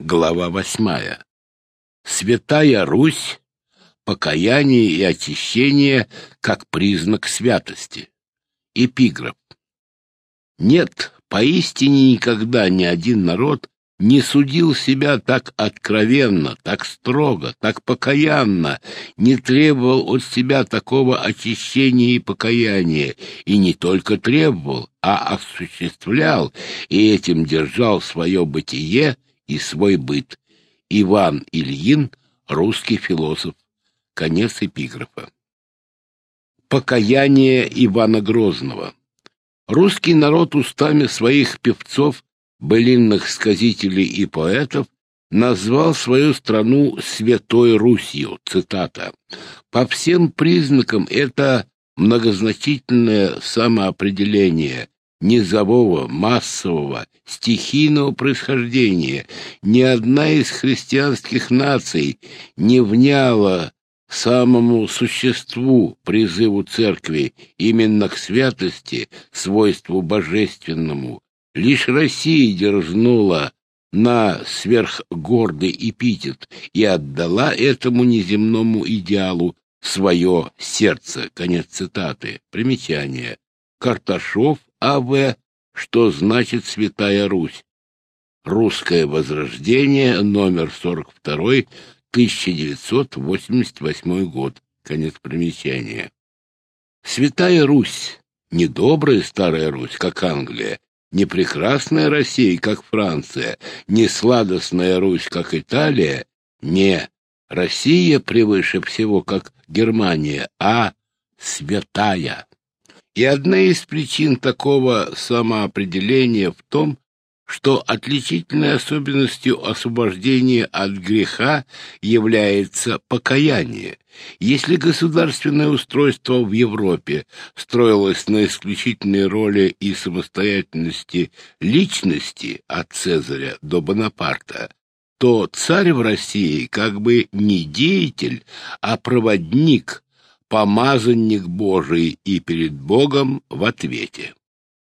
Глава восьмая. Святая Русь. Покаяние и очищение как признак святости. Эпиграф. Нет, поистине никогда ни один народ не судил себя так откровенно, так строго, так покаянно, не требовал от себя такого очищения и покаяния, и не только требовал, а осуществлял, и этим держал свое бытие и свой быт. Иван Ильин, русский философ. Конец эпиграфа. Покаяние Ивана Грозного. Русский народ устами своих певцов былинных сказителей и поэтов назвал свою страну «Святой Русью», цитата. По всем признакам это многозначительное самоопределение низового, массового, стихийного происхождения. Ни одна из христианских наций не вняла самому существу призыву церкви именно к святости, свойству божественному, Лишь Россия дерзнула на сверхгордый эпитет и отдала этому неземному идеалу свое сердце. Конец цитаты. Примечание. Карташов А.В. Что значит Святая Русь? Русское возрождение, номер 42, 1988 год. Конец примечания. Святая Русь, не добрая старая Русь, как Англия, не прекрасная Россия, как Франция, не сладостная Русь, как Италия, не Россия превыше всего, как Германия, а святая. И одна из причин такого самоопределения в том, что отличительной особенностью освобождения от греха является покаяние. Если государственное устройство в Европе строилось на исключительной роли и самостоятельности личности от Цезаря до Бонапарта, то царь в России как бы не деятель, а проводник, помазанник Божий и перед Богом в ответе.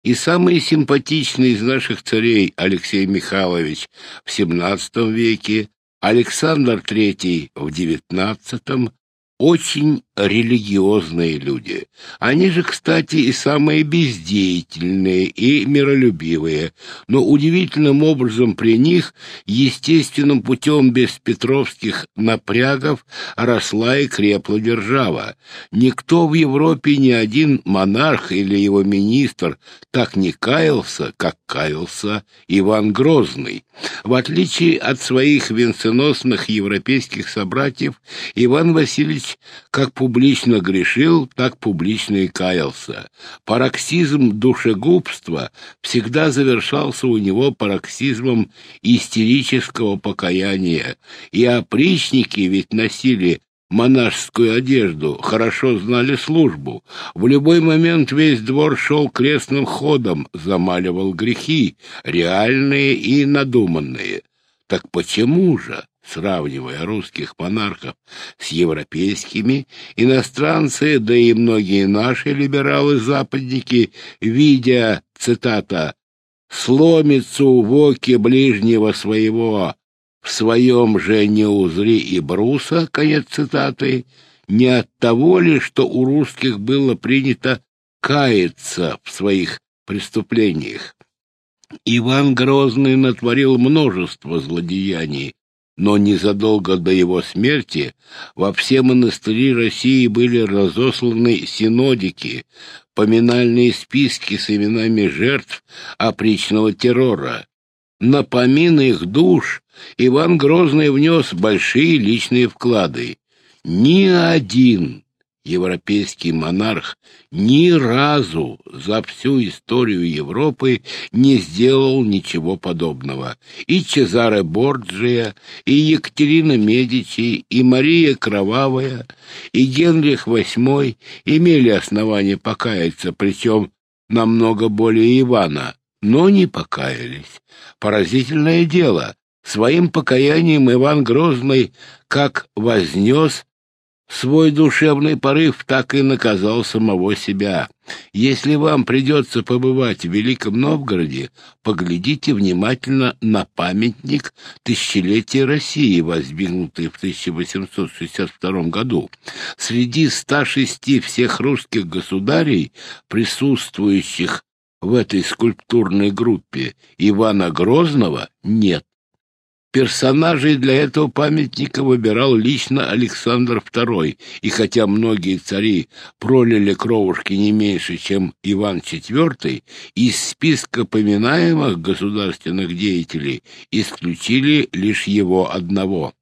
И самый симпатичный из наших царей Алексей Михайлович в XVII веке, Александр III в XIX, очень религиозные люди. Они же, кстати, и самые бездеятельные и миролюбивые, но удивительным образом при них естественным путем без петровских напрягов росла и крепла держава. Никто в Европе, ни один монарх или его министр так не каялся, как каялся Иван Грозный. В отличие от своих венценосных европейских собратьев, Иван Васильевич, как публично грешил, так публично и каялся. Пароксизм душегубства всегда завершался у него пароксизмом истерического покаяния, и опричники ведь носили монашескую одежду, хорошо знали службу. В любой момент весь двор шел крестным ходом, замаливал грехи, реальные и надуманные. Так почему же? Сравнивая русских монархов с европейскими, иностранцы, да и многие наши либералы-западники, видя, цитата, «сломицу в оке ближнего своего, в своем же не узри и бруса», конец цитаты, не от того ли, что у русских было принято каяться в своих преступлениях. Иван Грозный натворил множество злодеяний, но незадолго до его смерти во все монастыри России были разосланы синодики, поминальные списки с именами жертв опричного террора. На помин их душ Иван Грозный внес большие личные вклады. Ни один европейский монарх ни разу за всю историю Европы не сделал ничего подобного. И Чезаре Борджия, и Екатерина Медичи, и Мария Кровавая, и Генрих VIII имели основания покаяться, причем намного более Ивана, но не покаялись. Поразительное дело. Своим покаянием Иван Грозный как вознес Свой душевный порыв так и наказал самого себя. Если вам придется побывать в Великом Новгороде, поглядите внимательно на памятник тысячелетия России, воздвигнутый в 1862 году. Среди 106 всех русских государей, присутствующих в этой скульптурной группе, Ивана Грозного нет. Персонажей для этого памятника выбирал лично Александр II, и хотя многие цари пролили кровушки не меньше, чем Иван IV, из списка поминаемых государственных деятелей исключили лишь его одного.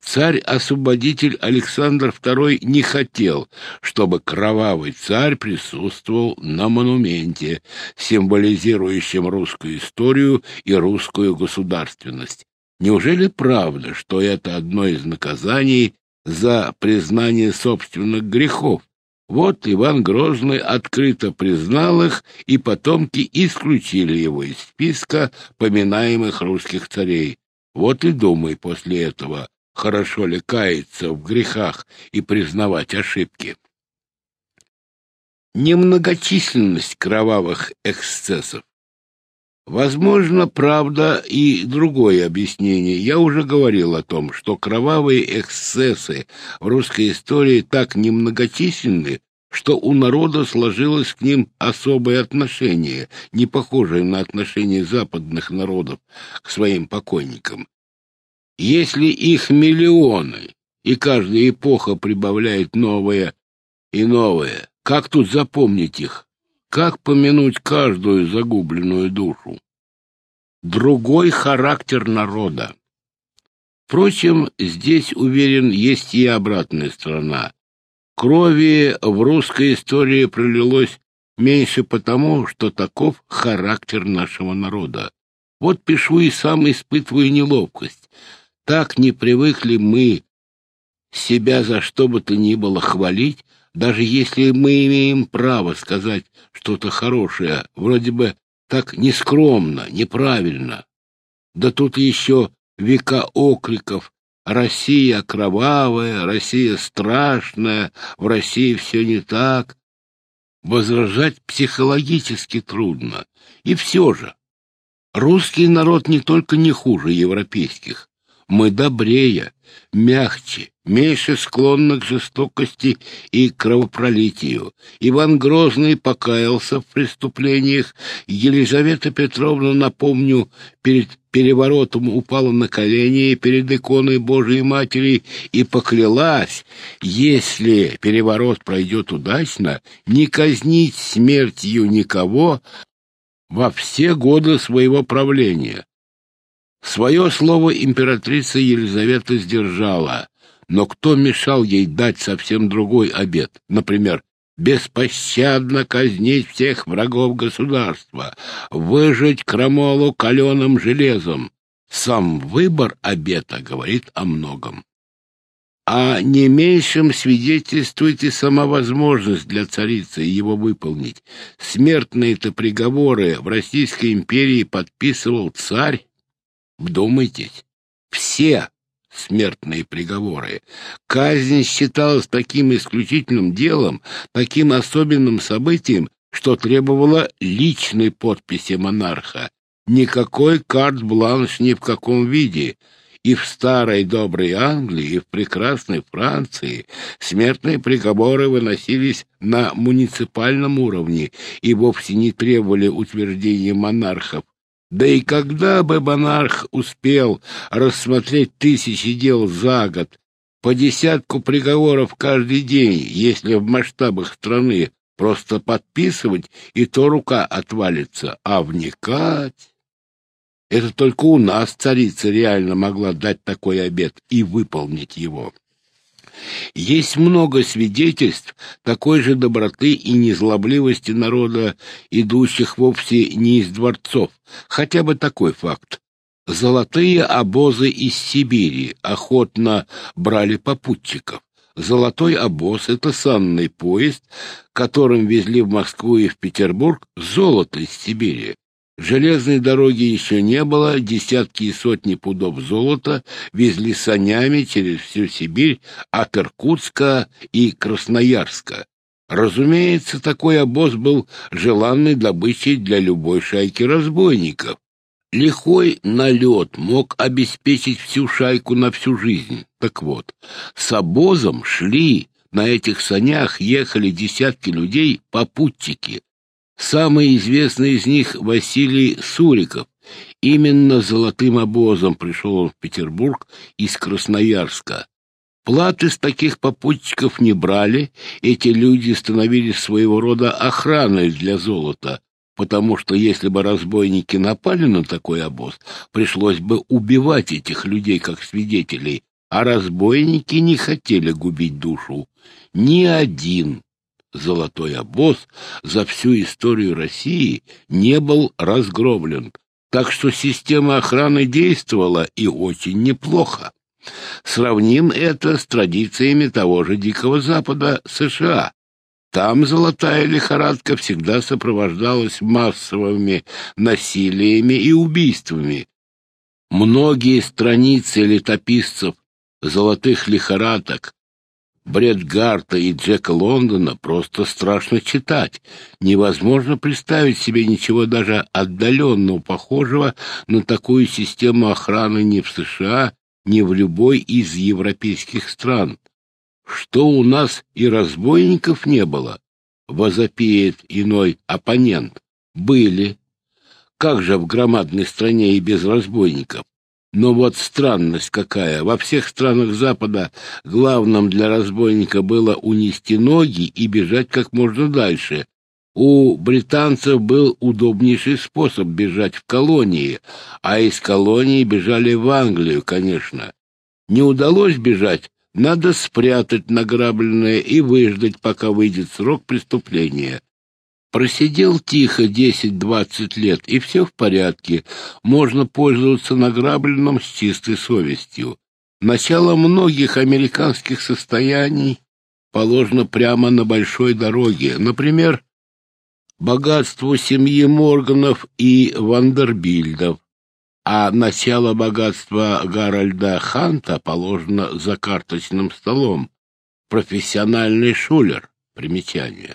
Царь-освободитель Александр II не хотел, чтобы кровавый царь присутствовал на монументе, символизирующем русскую историю и русскую государственность. Неужели правда, что это одно из наказаний за признание собственных грехов? Вот Иван Грозный открыто признал их, и потомки исключили его из списка поминаемых русских царей. Вот и думай после этого, хорошо ли каяться в грехах и признавать ошибки. Немногочисленность кровавых эксцессов Возможно, правда и другое объяснение. Я уже говорил о том, что кровавые эксцессы в русской истории так немногочисленны, что у народа сложилось к ним особое отношение, не похожее на отношение западных народов к своим покойникам. Если их миллионы, и каждая эпоха прибавляет новое и новое, как тут запомнить их? Как помянуть каждую загубленную душу? Другой характер народа. Впрочем, здесь, уверен, есть и обратная сторона. Крови в русской истории пролилось меньше потому, что таков характер нашего народа. Вот пишу и сам испытываю неловкость. Так не привыкли мы себя за что бы то ни было хвалить, даже если мы имеем право сказать что-то хорошее, вроде бы так нескромно, неправильно. Да тут еще века окриков «Россия кровавая, Россия страшная, в России все не так». Возражать психологически трудно. И все же, русский народ не только не хуже европейских, мы добрее, мягче, меньше склонны к жестокости и кровопролитию. Иван Грозный покаялся в преступлениях. Елизавета Петровна, напомню, перед переворотом упала на колени перед иконой Божией Матери и поклялась, если переворот пройдет удачно, не казнить смертью никого во все годы своего правления. Свое слово императрица Елизавета сдержала, но кто мешал ей дать совсем другой обет, например, беспощадно казнить всех врагов государства, выжить крамолу каленым железом. Сам выбор обета говорит о многом. А не меньшим свидетельствует и сама возможность для царицы его выполнить. Смертные-то приговоры в Российской империи подписывал царь, Вдумайтесь, все смертные приговоры. Казнь считалась таким исключительным делом, таким особенным событием, что требовало личной подписи монарха. Никакой карт-бланш ни в каком виде. И в старой доброй Англии, и в прекрасной Франции смертные приговоры выносились на муниципальном уровне и вовсе не требовали утверждения монархов, да и когда бы монарх успел рассмотреть тысячи дел за год, по десятку приговоров каждый день, если в масштабах страны просто подписывать, и то рука отвалится, а вникать... Это только у нас царица реально могла дать такой обет и выполнить его. Есть много свидетельств такой же доброты и незлобливости народа, идущих вовсе не из дворцов. Хотя бы такой факт. Золотые обозы из Сибири охотно брали попутчиков. Золотой обоз — это санный поезд, которым везли в Москву и в Петербург золото из Сибири. Железной дороги еще не было, десятки и сотни пудов золота везли санями через всю Сибирь от Иркутска и Красноярска. Разумеется, такой обоз был желанной добычей для любой шайки разбойников. Лихой налет мог обеспечить всю шайку на всю жизнь. Так вот, с обозом шли, на этих санях ехали десятки людей, попутчики. Самый известный из них — Василий Суриков. Именно золотым обозом пришел он в Петербург из Красноярска. Платы с таких попутчиков не брали, эти люди становились своего рода охраной для золота, потому что если бы разбойники напали на такой обоз, пришлось бы убивать этих людей как свидетелей, а разбойники не хотели губить душу. Ни один золотой обоз за всю историю России не был разгромлен, так что система охраны действовала и очень неплохо. Сравним это с традициями того же Дикого Запада США. Там золотая лихорадка всегда сопровождалась массовыми насилиями и убийствами. Многие страницы летописцев золотых лихорадок Бредгарта и Джека Лондона просто страшно читать. Невозможно представить себе ничего даже отдаленно похожего на такую систему охраны ни в США, ни в любой из европейских стран. Что у нас и разбойников не было, возопеет иной оппонент. Были. Как же в громадной стране и без разбойников? Но вот странность какая. Во всех странах Запада главным для разбойника было унести ноги и бежать как можно дальше. У британцев был удобнейший способ бежать в колонии, а из колонии бежали в Англию, конечно. Не удалось бежать, надо спрятать награбленное и выждать, пока выйдет срок преступления. Просидел тихо десять-двадцать лет, и все в порядке. Можно пользоваться награбленным с чистой совестью. Начало многих американских состояний положено прямо на большой дороге. Например, богатству семьи Морганов и Вандербильдов, а начало богатства Гарольда Ханта положено за карточным столом. Профессиональный шулер. Примечание.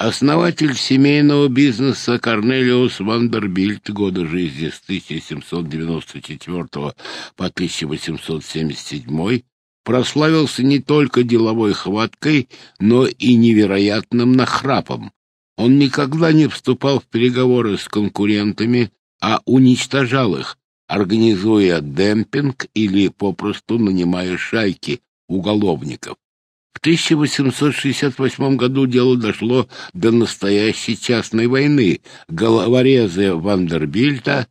Основатель семейного бизнеса Корнелиус Вандербильт, годы жизни с 1794 по 1877, прославился не только деловой хваткой, но и невероятным нахрапом. Он никогда не вступал в переговоры с конкурентами, а уничтожал их, организуя демпинг или попросту нанимая шайки уголовников. В 1868 году дело дошло до настоящей частной войны. Головорезы Вандербильта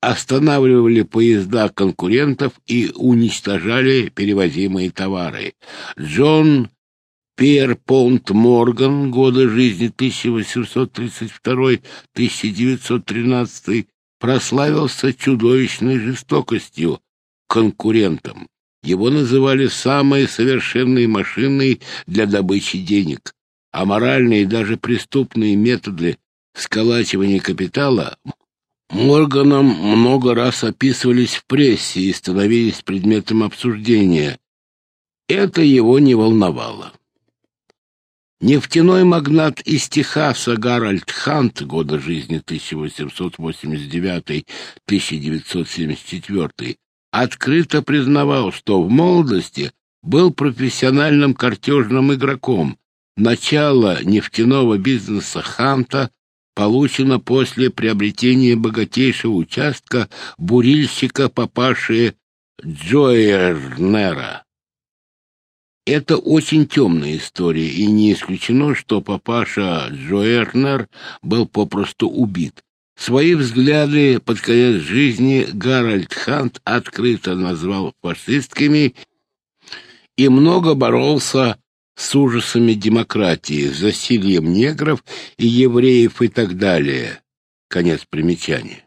останавливали поезда конкурентов и уничтожали перевозимые товары. Джон Пьерпонт Морган, годы жизни 1832-1913, прославился чудовищной жестокостью конкурентам. Его называли самой совершенной машиной для добычи денег, а моральные и даже преступные методы сколачивания капитала Морганом много раз описывались в прессе и становились предметом обсуждения. Это его не волновало. Нефтяной магнат из Техаса Гарольд Хант, года жизни 1889-1974, открыто признавал, что в молодости был профессиональным картежным игроком. Начало нефтяного бизнеса Ханта получено после приобретения богатейшего участка бурильщика папаши Джоернера. Это очень темная история, и не исключено, что папаша Джоернер был попросту убит. Свои взгляды под конец жизни Гарольд Хант открыто назвал фашистскими и много боролся с ужасами демократии, с засильем негров и евреев и так далее. Конец примечания.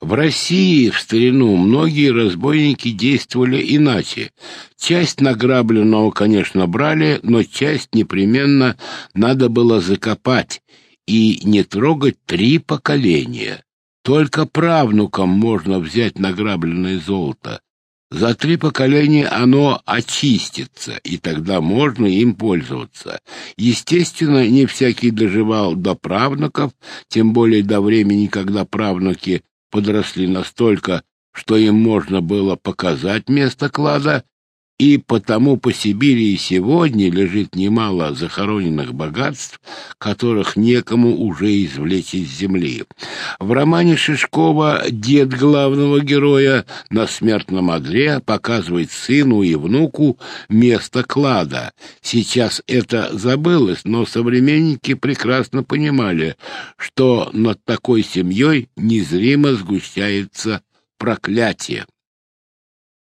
В России в старину многие разбойники действовали иначе. Часть награбленного, конечно, брали, но часть непременно надо было закопать, и не трогать три поколения. Только правнукам можно взять награбленное золото. За три поколения оно очистится, и тогда можно им пользоваться. Естественно, не всякий доживал до правнуков, тем более до времени, когда правнуки подросли настолько, что им можно было показать место клада, и потому по Сибири и сегодня лежит немало захороненных богатств, которых некому уже извлечь из земли. В романе Шишкова дед главного героя на смертном одре показывает сыну и внуку место клада. Сейчас это забылось, но современники прекрасно понимали, что над такой семьей незримо сгущается проклятие.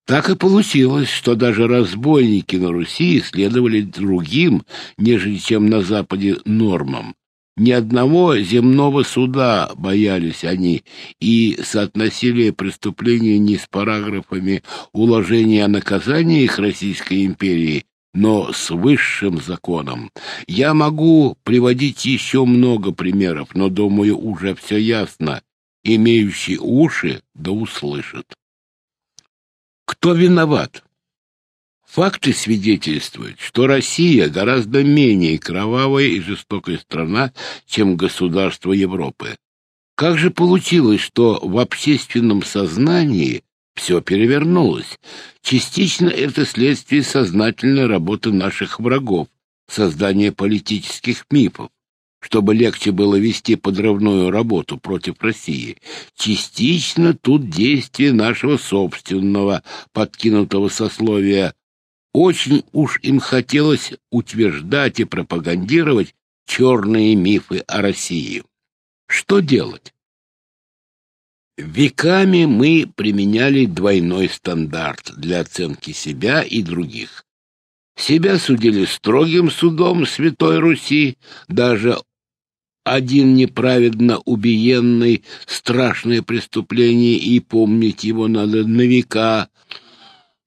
Так и получилось, что даже разбойники на Руси следовали другим, нежели чем на Западе, нормам. Ни одного земного суда боялись они и соотносили преступления не с параграфами уложения о наказаниях Российской империи, но с высшим законом. Я могу приводить еще много примеров, но, думаю, уже все ясно. Имеющий уши да услышит. Кто виноват? Факты свидетельствуют, что Россия гораздо менее кровавая и жестокая страна, чем государство Европы. Как же получилось, что в общественном сознании все перевернулось? Частично это следствие сознательной работы наших врагов, создания политических мифов чтобы легче было вести подрывную работу против России. Частично тут действие нашего собственного подкинутого сословия. Очень уж им хотелось утверждать и пропагандировать черные мифы о России. Что делать? Веками мы применяли двойной стандарт для оценки себя и других. Себя судили строгим судом Святой Руси, даже один неправедно убиенный, страшное преступление, и помнить его надо на века.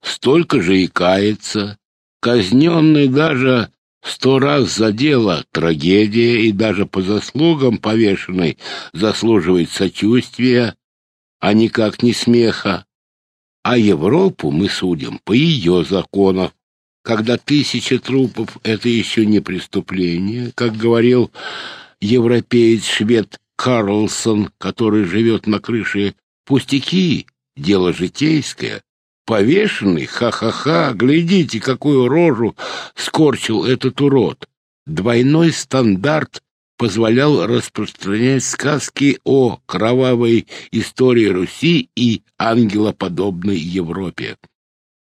Столько же и кается. Казненный даже сто раз за дело трагедия, и даже по заслугам повешенный заслуживает сочувствия, а никак не смеха. А Европу мы судим по ее законам. Когда тысяча трупов — это еще не преступление, как говорил европеец-швед Карлсон, который живет на крыше, пустяки, дело житейское. Повешенный, ха-ха-ха, глядите, какую рожу скорчил этот урод. Двойной стандарт позволял распространять сказки о кровавой истории Руси и ангелоподобной Европе.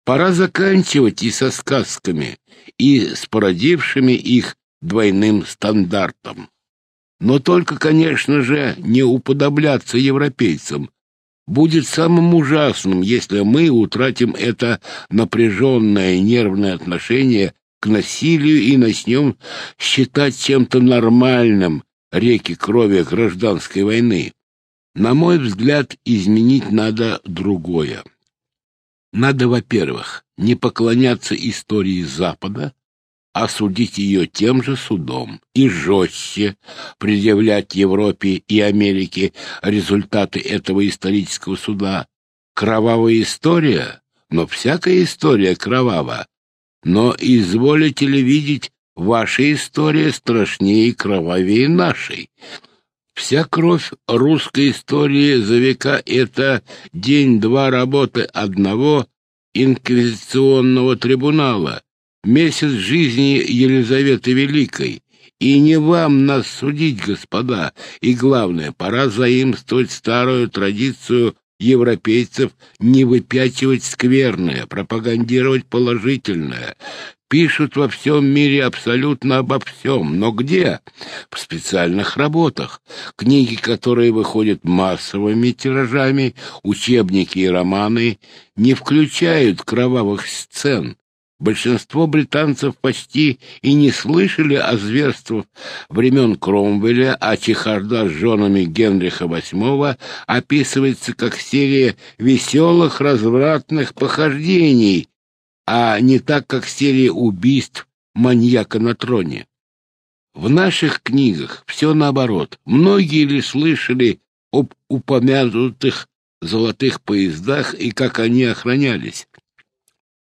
Пора заканчивать и со сказками, и с породившими их двойным стандартом. Но только, конечно же, не уподобляться европейцам. Будет самым ужасным, если мы утратим это напряженное нервное отношение к насилию и начнем считать чем-то нормальным реки крови гражданской войны. На мой взгляд, изменить надо другое. Надо, во-первых, не поклоняться истории Запада, осудить ее тем же судом и жестче предъявлять Европе и Америке результаты этого исторического суда. Кровавая история, но всякая история кровава. Но изволите ли видеть, ваша история страшнее и кровавее нашей. Вся кровь русской истории за века — это день-два работы одного инквизиционного трибунала, месяц жизни Елизаветы Великой. И не вам нас судить, господа, и главное, пора заимствовать старую традицию европейцев не выпячивать скверное, пропагандировать положительное. Пишут во всем мире абсолютно обо всем. Но где? В специальных работах. Книги, которые выходят массовыми тиражами, учебники и романы, не включают кровавых сцен. Большинство британцев почти и не слышали о зверствах времен Кромвеля, а чехарда с женами Генриха VIII описывается как серия веселых развратных похождений, а не так, как серия убийств маньяка на троне. В наших книгах все наоборот. Многие ли слышали об упомянутых золотых поездах и как они охранялись?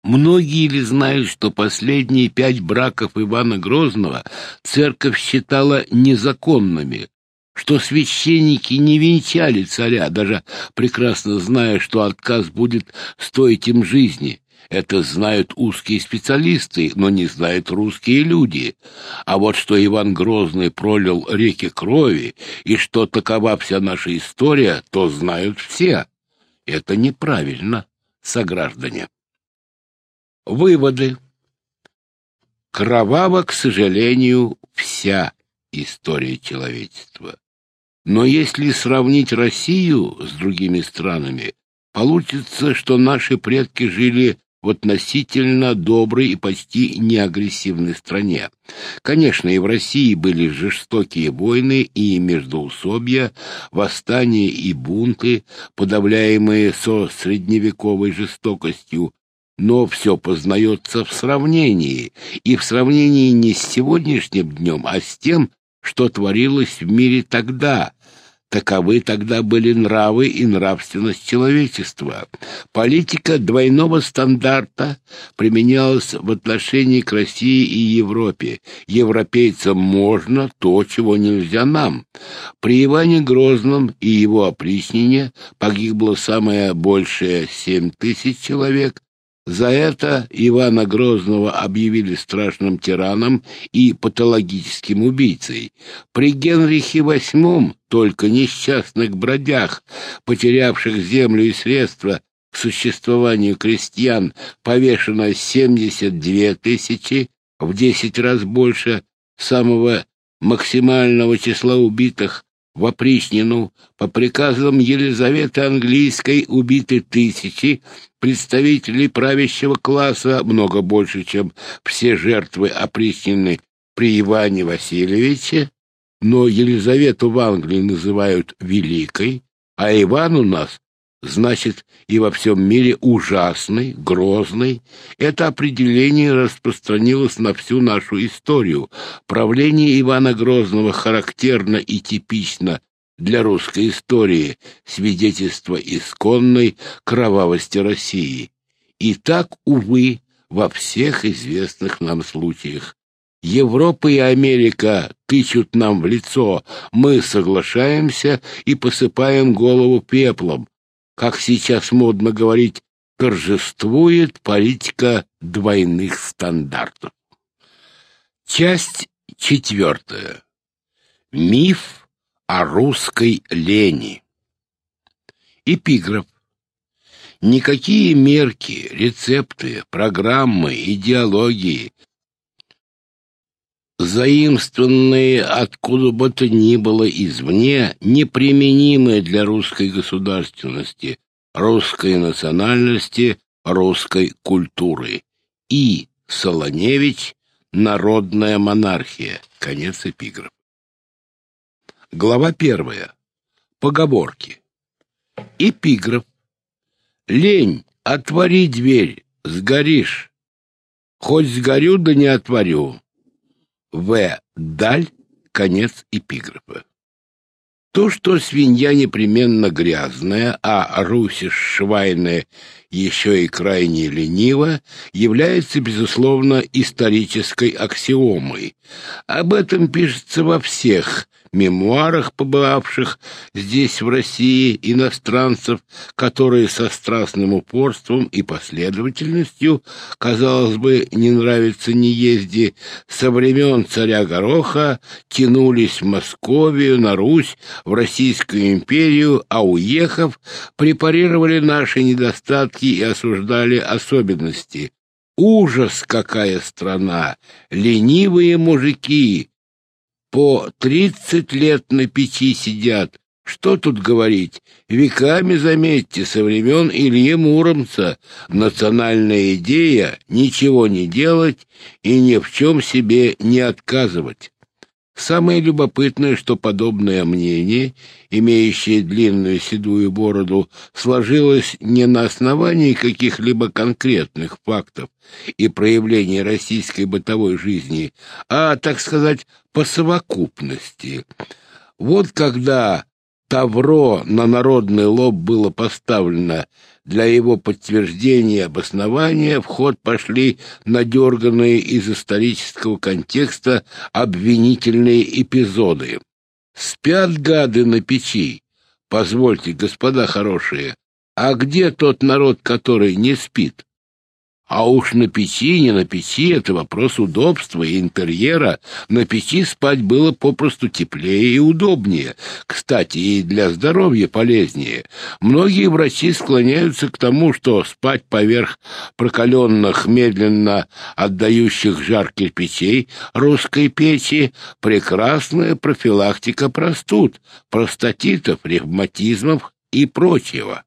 Многие ли знают, что последние пять браков Ивана Грозного церковь считала незаконными, что священники не венчали царя, даже прекрасно зная, что отказ будет стоить им жизни? Это знают узкие специалисты, но не знают русские люди. А вот что Иван Грозный пролил реки крови, и что такова вся наша история, то знают все. Это неправильно, сограждане. Выводы. Кровава, к сожалению, вся история человечества. Но если сравнить Россию с другими странами, получится, что наши предки жили в относительно доброй и почти неагрессивной стране. Конечно, и в России были жестокие войны и междоусобья, восстания и бунты, подавляемые со средневековой жестокостью, но все познается в сравнении, и в сравнении не с сегодняшним днем, а с тем, что творилось в мире тогда, Таковы тогда были нравы и нравственность человечества. Политика двойного стандарта применялась в отношении к России и Европе. Европейцам можно то, чего нельзя нам. При Иване Грозном и его опричнине погибло самое большее семь тысяч человек, за это Ивана Грозного объявили страшным тираном и патологическим убийцей. При Генрихе VIII только несчастных бродях, потерявших землю и средства к существованию крестьян, повешено 72 тысячи, в 10 раз больше самого максимального числа убитых в опричнину по приказам Елизаветы Английской убиты тысячи представителей правящего класса, много больше, чем все жертвы опричнины при Иване Васильевиче, но Елизавету в Англии называют великой, а Иван у нас значит и во всем мире ужасный, грозный. Это определение распространилось на всю нашу историю. Правление Ивана Грозного характерно и типично для русской истории, свидетельство исконной кровавости России. И так, увы, во всех известных нам случаях. Европа и Америка тычут нам в лицо, мы соглашаемся и посыпаем голову пеплом, как сейчас модно говорить, торжествует политика двойных стандартов. Часть четвертая. Миф о русской лени. Эпиграф. Никакие мерки, рецепты, программы, идеологии заимствованные откуда бы то ни было извне, неприменимые для русской государственности, русской национальности, русской культуры. И. Солоневич «Народная монархия». Конец эпиграфа. Глава первая. Поговорки. Эпиграф. Лень, отвори дверь, сгоришь. Хоть сгорю, да не отворю. В. Даль. Конец эпиграфа. То, что свинья непременно грязная, а русиш швайная еще и крайне ленива, является, безусловно, исторической аксиомой. Об этом пишется во всех мемуарах побывавших здесь, в России, иностранцев, которые со страстным упорством и последовательностью, казалось бы, не нравится не езди, со времен царя Гороха тянулись в Московию, на Русь, в Российскую империю, а уехав, препарировали наши недостатки и осуждали особенности. Ужас, какая страна! Ленивые мужики! По тридцать лет на печи сидят. Что тут говорить? Веками, заметьте, со времен Ильи Муромца национальная идея — ничего не делать и ни в чем себе не отказывать. Самое любопытное, что подобное мнение, имеющее длинную седую бороду, сложилось не на основании каких-либо конкретных фактов и проявлений российской бытовой жизни, а, так сказать, по совокупности. Вот когда тавро на народный лоб было поставлено для его подтверждения и обоснования в ход пошли надерганные из исторического контекста обвинительные эпизоды. Спят гады на печи. Позвольте, господа хорошие, а где тот народ, который не спит? А уж на печи, не на печи, это вопрос удобства и интерьера. На печи спать было попросту теплее и удобнее. Кстати, и для здоровья полезнее. Многие врачи склоняются к тому, что спать поверх прокаленных, медленно отдающих жар кирпичей русской печи — прекрасная профилактика простуд, простатитов, ревматизмов и прочего.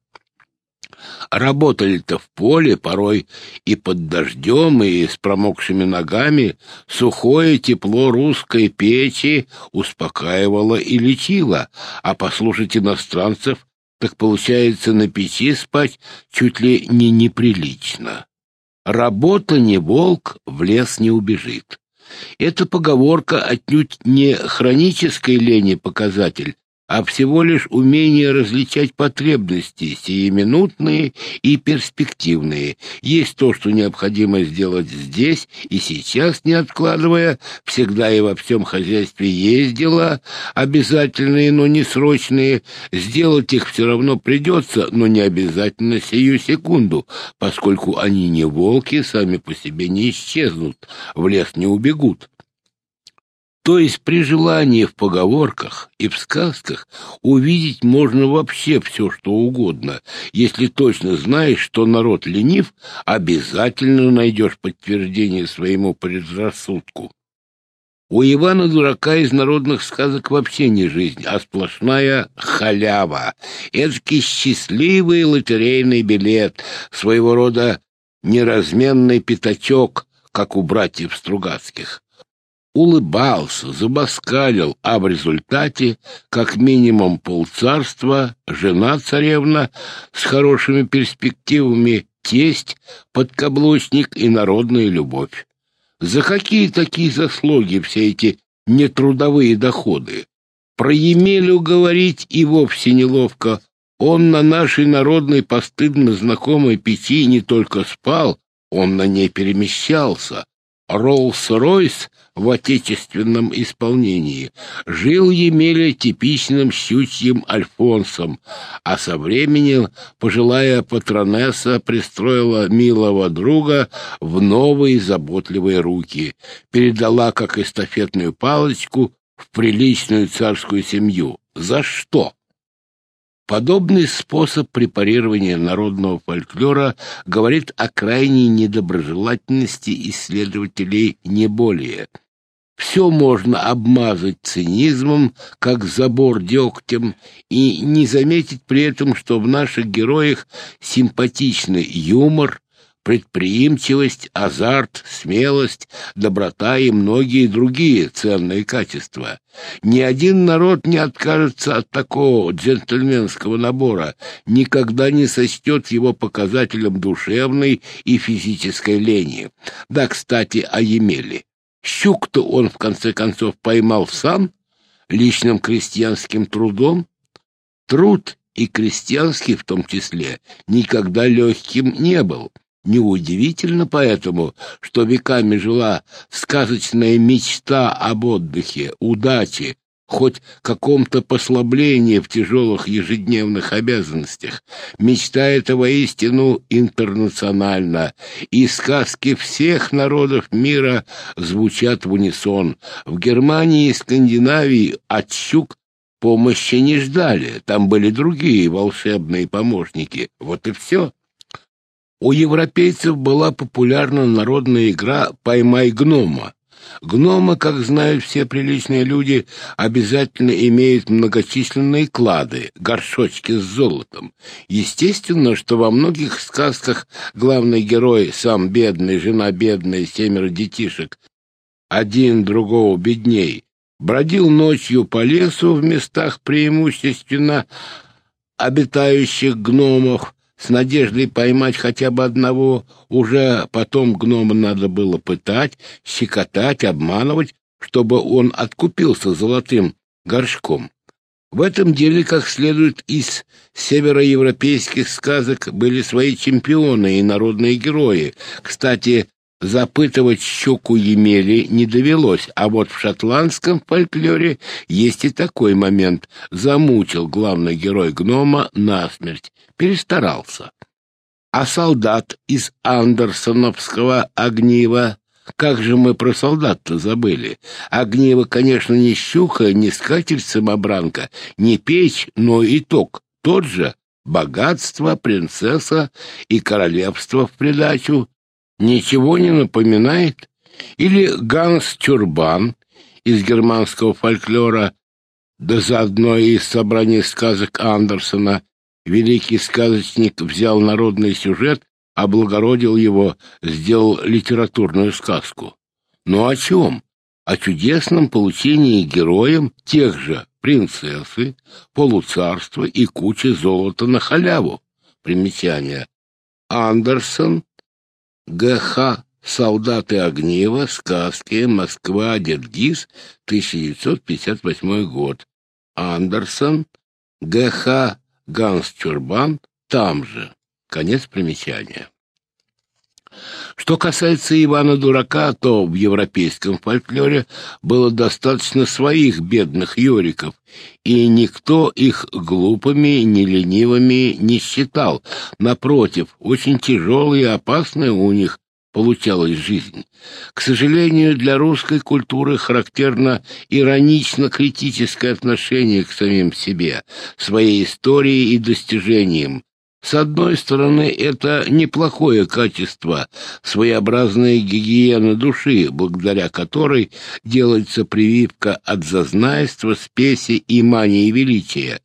Работали-то в поле, порой и под дождем, и с промокшими ногами. Сухое тепло русской печи успокаивало и лечило, а послушать иностранцев, так получается на печи спать чуть ли не неприлично. Работа не волк, в лес не убежит. Эта поговорка отнюдь не хронической лени показатель, а всего лишь умение различать потребности, сиюминутные и перспективные. Есть то, что необходимо сделать здесь и сейчас, не откладывая, всегда и во всем хозяйстве есть дела, обязательные, но не срочные. Сделать их все равно придется, но не обязательно сию секунду, поскольку они не волки, сами по себе не исчезнут, в лес не убегут. То есть при желании в поговорках и в сказках увидеть можно вообще все, что угодно. Если точно знаешь, что народ ленив, обязательно найдешь подтверждение своему предрассудку. У Ивана Дурака из народных сказок вообще не жизнь, а сплошная халява. Эдакий счастливый лотерейный билет, своего рода неразменный пятачок, как у братьев Стругацких улыбался, забаскалил, а в результате как минимум полцарства, жена царевна с хорошими перспективами, тесть, подкаблучник и народная любовь. За какие такие заслуги все эти нетрудовые доходы? Про Емелю говорить и вовсе неловко. Он на нашей народной постыдно знакомой пяти не только спал, он на ней перемещался. Роллс-Ройс в отечественном исполнении жил Емеля типичным щучьим Альфонсом, а со временем пожилая патронесса пристроила милого друга в новые заботливые руки, передала как эстафетную палочку в приличную царскую семью. За что? Подобный способ препарирования народного фольклора говорит о крайней недоброжелательности исследователей не более. Все можно обмазать цинизмом, как забор дегтем, и не заметить при этом, что в наших героях симпатичный юмор, предприимчивость, азарт, смелость, доброта и многие другие ценные качества. Ни один народ не откажется от такого джентльменского набора, никогда не сочтет его показателем душевной и физической лени. Да, кстати, о Емеле. Щук-то он, в конце концов, поймал сам, личным крестьянским трудом. Труд и крестьянский в том числе никогда легким не был. Неудивительно поэтому, что веками жила сказочная мечта об отдыхе, удаче, хоть каком-то послаблении в тяжелых ежедневных обязанностях. Мечта эта воистину интернациональна, и сказки всех народов мира звучат в унисон. В Германии и Скандинавии от щук помощи не ждали, там были другие волшебные помощники. Вот и все. У европейцев была популярна народная игра «Поймай гнома». Гнома, как знают все приличные люди, обязательно имеют многочисленные клады, горшочки с золотом. Естественно, что во многих сказках главный герой сам бедный, жена бедная, семеро детишек, один другого бедней, бродил ночью по лесу в местах преимущественно обитающих гномов, с надеждой поймать хотя бы одного, уже потом гнома надо было пытать, щекотать, обманывать, чтобы он откупился золотым горшком. В этом деле, как следует из североевропейских сказок, были свои чемпионы и народные герои. Кстати, запытывать щеку Емели не довелось, а вот в шотландском фольклоре есть и такой момент. Замучил главный герой гнома насмерть, перестарался. А солдат из Андерсоновского огнива как же мы про солдат-то забыли? Огниво, конечно, не щука, не скатерть-самобранка, не печь, но итог тот же. Богатство, принцесса и королевство в придачу. Ничего не напоминает? Или Ганс Чурбан из германского фольклора, да заодно и из собрания сказок Андерсона, великий сказочник взял народный сюжет облагородил его, сделал литературную сказку. Но о чем? О чудесном получении героем тех же принцессы, полуцарства и кучи золота на халяву. Примечание. Андерсон, Г.Х. «Солдаты огнева», сказки, Москва, Дедгиз, 1958 год. Андерсон, Г.Х. Ганс Чурбан, там же. Конец примечания. Что касается Ивана Дурака, то в европейском фольклоре было достаточно своих бедных юриков, и никто их глупыми, не ленивыми не считал. Напротив, очень тяжелая и опасная у них получалась жизнь. К сожалению, для русской культуры характерно иронично-критическое отношение к самим себе, своей истории и достижениям, с одной стороны, это неплохое качество, своеобразная гигиена души, благодаря которой делается прививка от зазнайства, спеси и мании величия.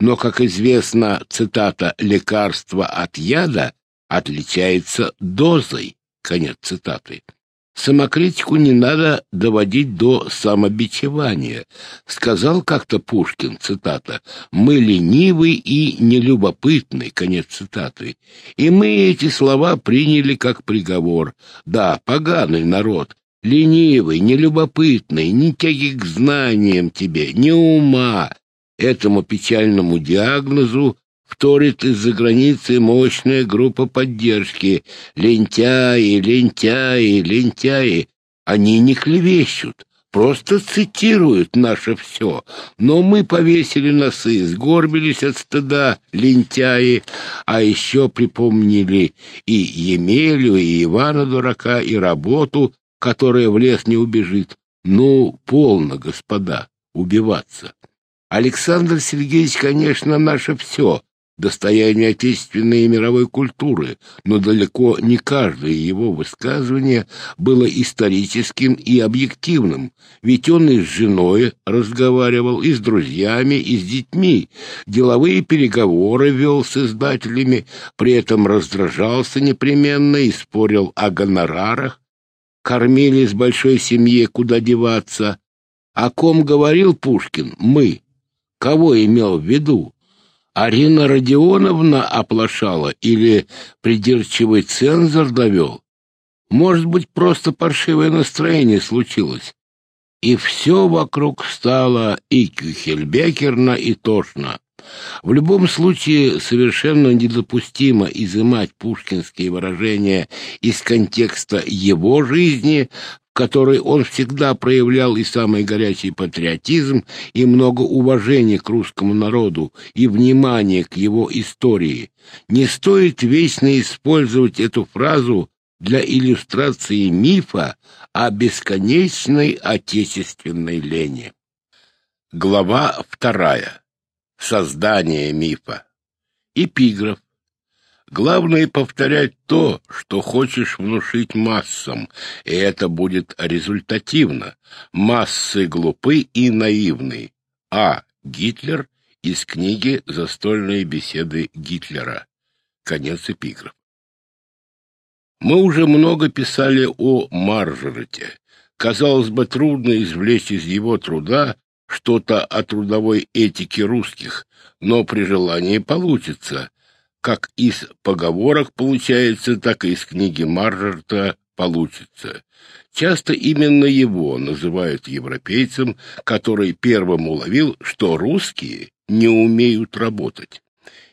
Но, как известно, цитата «лекарство от яда» отличается дозой. Конец цитаты. Самокритику не надо доводить до самобичевания. Сказал как-то Пушкин, цитата, «Мы ленивы и нелюбопытны», конец цитаты. И мы эти слова приняли как приговор. Да, поганый народ, ленивый, нелюбопытный, ни тяги к знаниям тебе, ни ума. Этому печальному диагнозу вторит из-за границы мощная группа поддержки. Лентяи, лентяи, лентяи. Они не клевещут, просто цитируют наше все. Но мы повесили носы, сгорбились от стыда, лентяи, а еще припомнили и Емелю, и Ивана Дурака, и работу, которая в лес не убежит. Ну, полно, господа, убиваться. Александр Сергеевич, конечно, наше все, достояние отечественной и мировой культуры, но далеко не каждое его высказывание было историческим и объективным, ведь он и с женой разговаривал, и с друзьями, и с детьми, деловые переговоры вел с издателями, при этом раздражался непременно и спорил о гонорарах, кормили с большой семье, куда деваться. О ком говорил Пушкин? Мы. Кого имел в виду? Арина Родионовна оплошала или придирчивый цензор довел? Может быть, просто паршивое настроение случилось. И все вокруг стало и кюхельбекерно, и тошно. В любом случае, совершенно недопустимо изымать пушкинские выражения из контекста его жизни, которой он всегда проявлял и самый горячий патриотизм, и много уважения к русскому народу, и внимания к его истории. Не стоит вечно использовать эту фразу для иллюстрации мифа о бесконечной отечественной лени. Глава вторая. Создание мифа. Эпиграф. Главное — повторять то, что хочешь внушить массам, и это будет результативно. Массы глупы и наивны. А. Гитлер из книги «Застольные беседы Гитлера». Конец эпиграфа. Мы уже много писали о Маржорете. Казалось бы, трудно извлечь из его труда что-то о трудовой этике русских, но при желании получится. Как из поговорок получается, так и из книги Маржерта получится. Часто именно его называют европейцем, который первым уловил, что русские не умеют работать.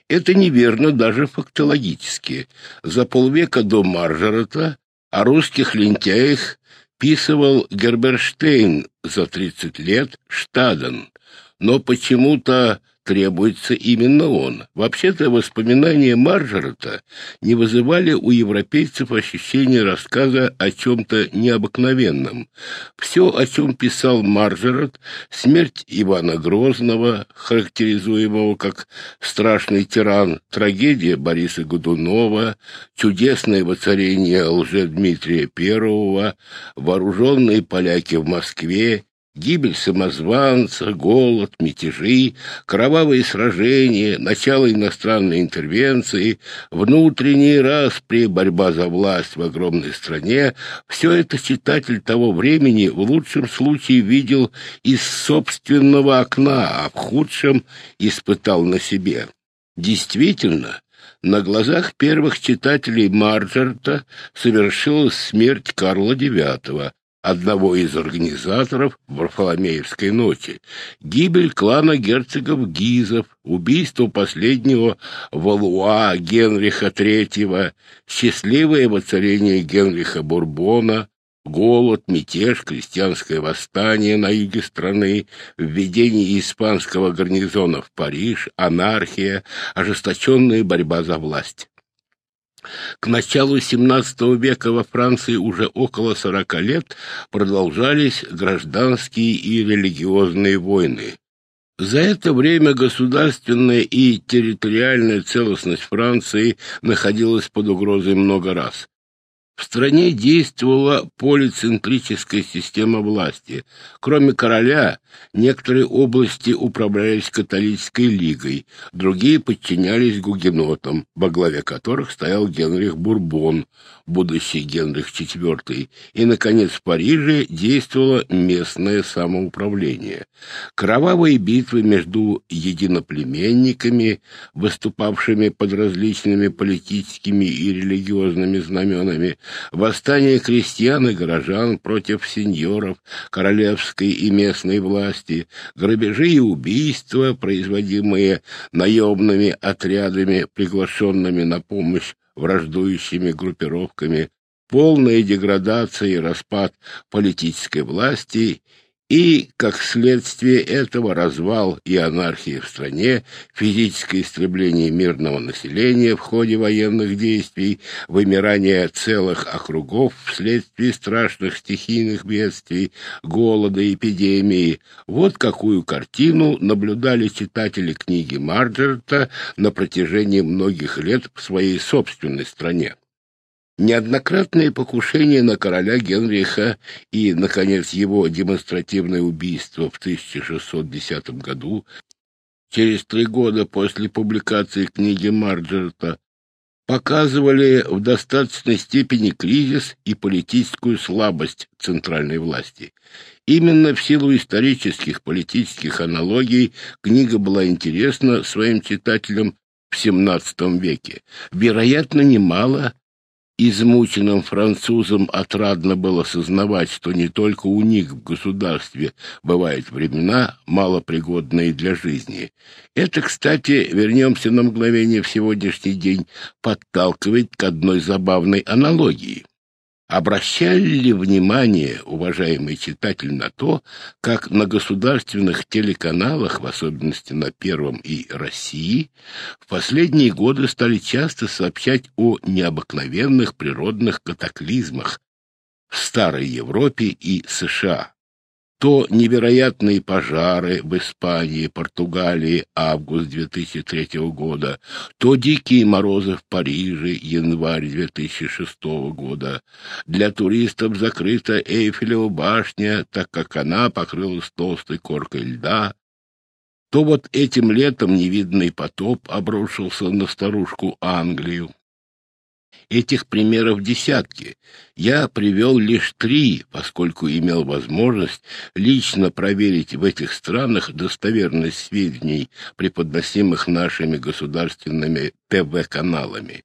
Это неверно даже фактологически. За полвека до Маржерета о русских лентяях писывал Герберштейн за 30 лет Штаден, но почему-то требуется именно он. Вообще-то воспоминания Марджорета не вызывали у европейцев ощущения рассказа о чем-то необыкновенном. Все, о чем писал Марджорет, смерть Ивана Грозного, характеризуемого как страшный тиран, трагедия Бориса Годунова, чудесное воцарение лже-Дмитрия I, вооруженные поляки в Москве, Гибель самозванца, голод, мятежи, кровавые сражения, начало иностранной интервенции, внутренний распри, борьба за власть в огромной стране — все это читатель того времени в лучшем случае видел из собственного окна, а в худшем испытал на себе. Действительно, на глазах первых читателей Марджерта совершилась смерть Карла IX, одного из организаторов Варфоломеевской ночи, гибель клана герцогов Гизов, убийство последнего Валуа Генриха III, счастливое воцарение Генриха Бурбона, голод, мятеж, крестьянское восстание на юге страны, введение испанского гарнизона в Париж, анархия, ожесточенная борьба за власть. К началу XVII века во Франции уже около 40 лет продолжались гражданские и религиозные войны. За это время государственная и территориальная целостность Франции находилась под угрозой много раз. В стране действовала полицентрическая система власти. Кроме короля, некоторые области управлялись католической лигой, другие подчинялись гугенотам, во главе которых стоял Генрих Бурбон, будущий Генрих IV, и, наконец, в Париже действовало местное самоуправление. Кровавые битвы между единоплеменниками, выступавшими под различными политическими и религиозными знаменами, восстание крестьян и горожан против сеньоров, королевской и местной власти, грабежи и убийства, производимые наемными отрядами, приглашенными на помощь враждующими группировками, полная деградация и распад политической власти и, как следствие этого, развал и анархия в стране, физическое истребление мирного населения в ходе военных действий, вымирание целых округов вследствие страшных стихийных бедствий, голода, эпидемии. Вот какую картину наблюдали читатели книги Марджерта на протяжении многих лет в своей собственной стране. Неоднократные покушения на короля Генриха и, наконец, его демонстративное убийство в 1610 году, через три года после публикации книги Марджерта, показывали в достаточной степени кризис и политическую слабость центральной власти. Именно в силу исторических политических аналогий книга была интересна своим читателям в XVII веке. Вероятно, немало Измученным французам отрадно было сознавать, что не только у них в государстве бывают времена, малопригодные для жизни. Это, кстати, вернемся на мгновение в сегодняшний день, подталкивает к одной забавной аналогии. Обращали ли внимание, уважаемый читатель, на то, как на государственных телеканалах, в особенности на Первом и России, в последние годы стали часто сообщать о необыкновенных природных катаклизмах в Старой Европе и США? То невероятные пожары в Испании, Португалии, август 2003 года, то дикие морозы в Париже, январь 2006 года. Для туристов закрыта Эйфелева башня, так как она покрылась толстой коркой льда, то вот этим летом невидный потоп обрушился на старушку Англию. Этих примеров десятки. Я привел лишь три, поскольку имел возможность лично проверить в этих странах достоверность сведений, преподносимых нашими государственными ТВ-каналами.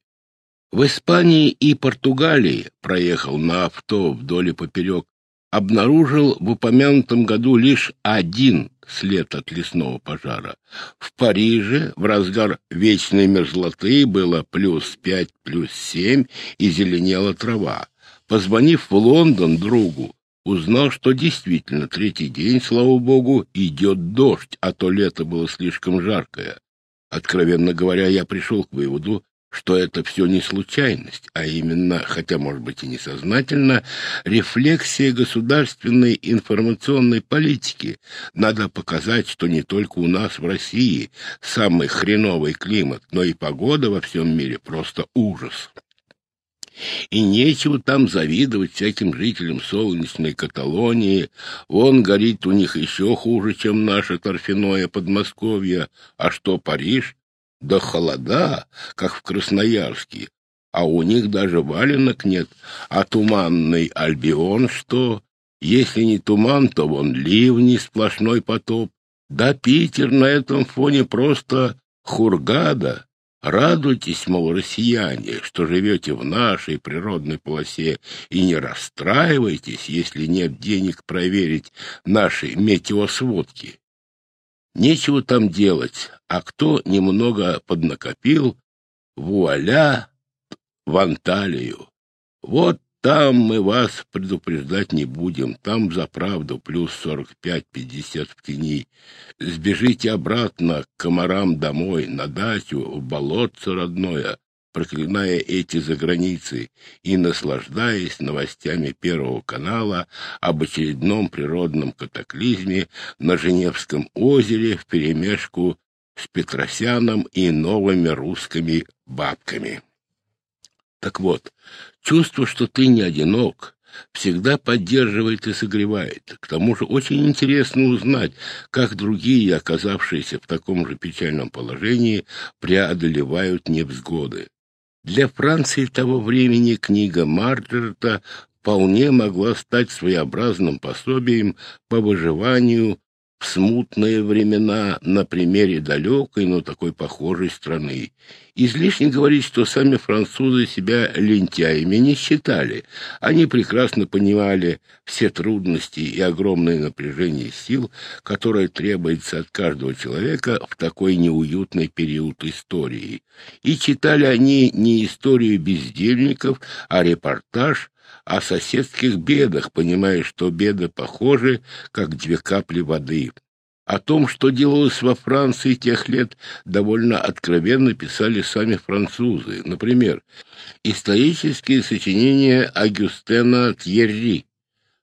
В Испании и Португалии проехал на авто вдоль и поперек, обнаружил в упомянутом году лишь один след от лесного пожара. В Париже в разгар вечной мерзлоты было плюс пять, плюс семь, и зеленела трава. Позвонив в Лондон другу, узнал, что действительно третий день, слава богу, идет дождь, а то лето было слишком жаркое. Откровенно говоря, я пришел к выводу, что это все не случайность, а именно, хотя, может быть, и несознательно, рефлексия государственной информационной политики. Надо показать, что не только у нас в России самый хреновый климат, но и погода во всем мире просто ужас. И нечего там завидовать всяким жителям солнечной Каталонии. Вон горит у них еще хуже, чем наше торфяное Подмосковье. А что Париж? Да холода, как в Красноярске, а у них даже валенок нет. А туманный Альбион что? Если не туман, то вон ливни, сплошной потоп. Да Питер на этом фоне просто хургада. Радуйтесь, мол, россияне, что живете в нашей природной полосе, и не расстраивайтесь, если нет денег проверить наши метеосводки. Нечего там делать, а кто немного поднакопил, вуаля, в Анталию. Вот там мы вас предупреждать не будем, там за правду плюс сорок пять-пятьдесят в тени. Сбежите обратно к комарам домой, на дачу, в болотце родное, проклиная эти заграницы и наслаждаясь новостями Первого канала об очередном природном катаклизме на Женевском озере вперемешку с Петросяном и новыми русскими бабками. Так вот, чувство, что ты не одинок, всегда поддерживает и согревает. К тому же очень интересно узнать, как другие, оказавшиеся в таком же печальном положении, преодолевают невзгоды. Для Франции того времени книга Марджерта вполне могла стать своеобразным пособием по выживанию в смутные времена на примере далекой, но такой похожей страны. Излишне говорить, что сами французы себя лентяями не считали. Они прекрасно понимали все трудности и огромное напряжение сил, которое требуется от каждого человека в такой неуютный период истории. И читали они не историю бездельников, а репортаж о соседских бедах, понимая, что беды похожи, как две капли воды. О том, что делалось во Франции тех лет, довольно откровенно писали сами французы. Например, исторические сочинения Агюстена Тьерри.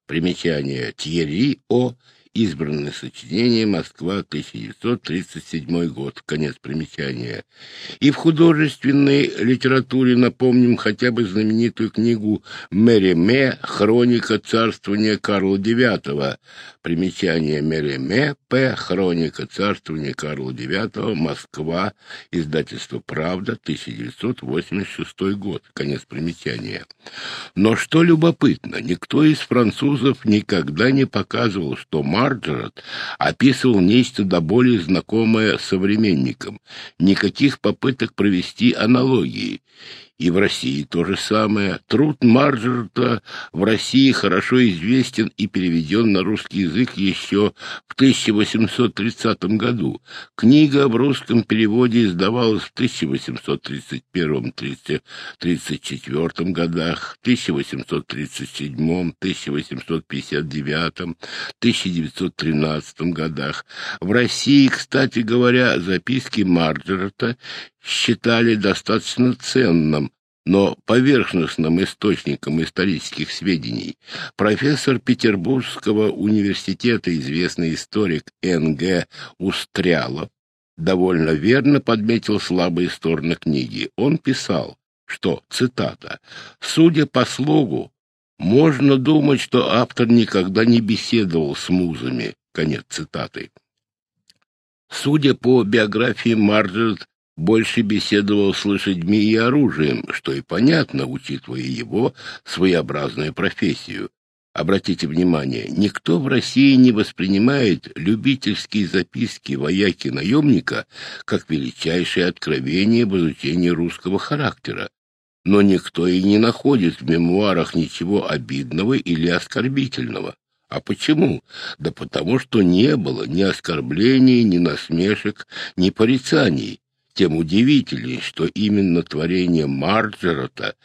Примечание Тьерри о Избранное сочинение «Москва, 1937 год». Конец примечания. И в художественной литературе напомним хотя бы знаменитую книгу Мереме «Хроника царствования Карла IX». Примечание Мереме П. «Хроника царствования Карла IX. Москва. Издательство «Правда», 1986 год». Конец примечания. Но что любопытно, никто из французов никогда не показывал, что Марджорет описывал нечто до более знакомое современникам. Никаких попыток провести аналогии. И в России то же самое. Труд Марджорта в России хорошо известен и переведен на русский язык еще в 1830 году. Книга в русском переводе издавалась в 1831-34 годах, 1837, 1859, 1913 годах. В России, кстати говоря, записки Марджорта считали достаточно ценным, но поверхностным источником исторических сведений. Профессор Петербургского университета, известный историк Н.Г. Устрялов, довольно верно подметил слабые стороны книги. Он писал, что, цитата, «Судя по слогу, можно думать, что автор никогда не беседовал с музами». Конец цитаты. Судя по биографии Марджорет больше беседовал с лошадьми и оружием, что и понятно, учитывая его своеобразную профессию. Обратите внимание, никто в России не воспринимает любительские записки вояки-наемника как величайшее откровение в изучении русского характера. Но никто и не находит в мемуарах ничего обидного или оскорбительного. А почему? Да потому что не было ни оскорблений, ни насмешек, ни порицаний. Тем удивительнее, что именно творения Марджерота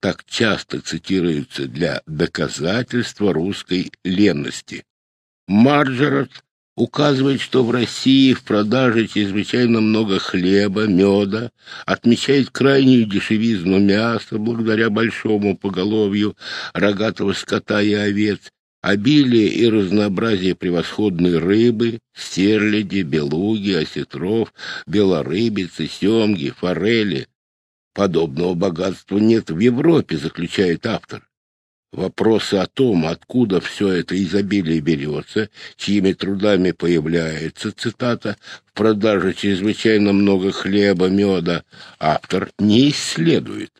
так часто цитируются для доказательства русской ленности. Марджерот указывает, что в России в продаже чрезвычайно много хлеба, меда, отмечает крайнюю дешевизну мяса благодаря большому поголовью рогатого скота и овец, Обилие и разнообразие превосходной рыбы, стерляди, белуги, осетров, белорыбицы, семги, форели. Подобного богатства нет в Европе, заключает автор. Вопросы о том, откуда все это изобилие берется, чьими трудами появляется, цитата, в продаже чрезвычайно много хлеба, меда, автор не исследует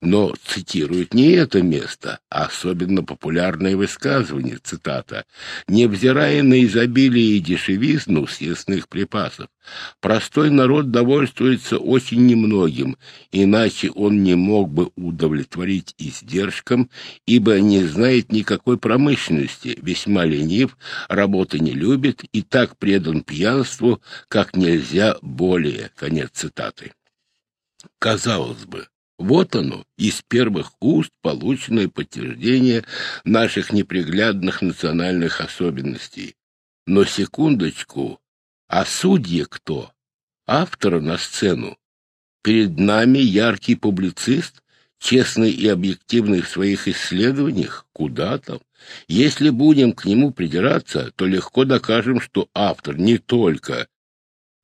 но цитирует не это место, а особенно популярное высказывание, цитата, «Невзирая на изобилие и дешевизну съестных припасов, простой народ довольствуется очень немногим, иначе он не мог бы удовлетворить издержкам, ибо не знает никакой промышленности, весьма ленив, работы не любит и так предан пьянству, как нельзя более». Конец цитаты. Казалось бы, вот оно, из первых уст полученное подтверждение наших неприглядных национальных особенностей. Но секундочку, а судьи кто? Автора на сцену. Перед нами яркий публицист, честный и объективный в своих исследованиях, куда там. Если будем к нему придираться, то легко докажем, что автор не только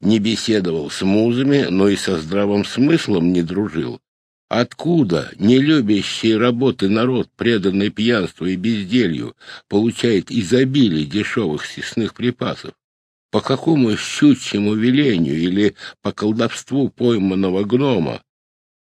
не беседовал с музами, но и со здравым смыслом не дружил. Откуда нелюбящий работы народ, преданный пьянству и безделью, получает изобилие дешевых съестных припасов? По какому щучьему велению или по колдовству пойманного гнома?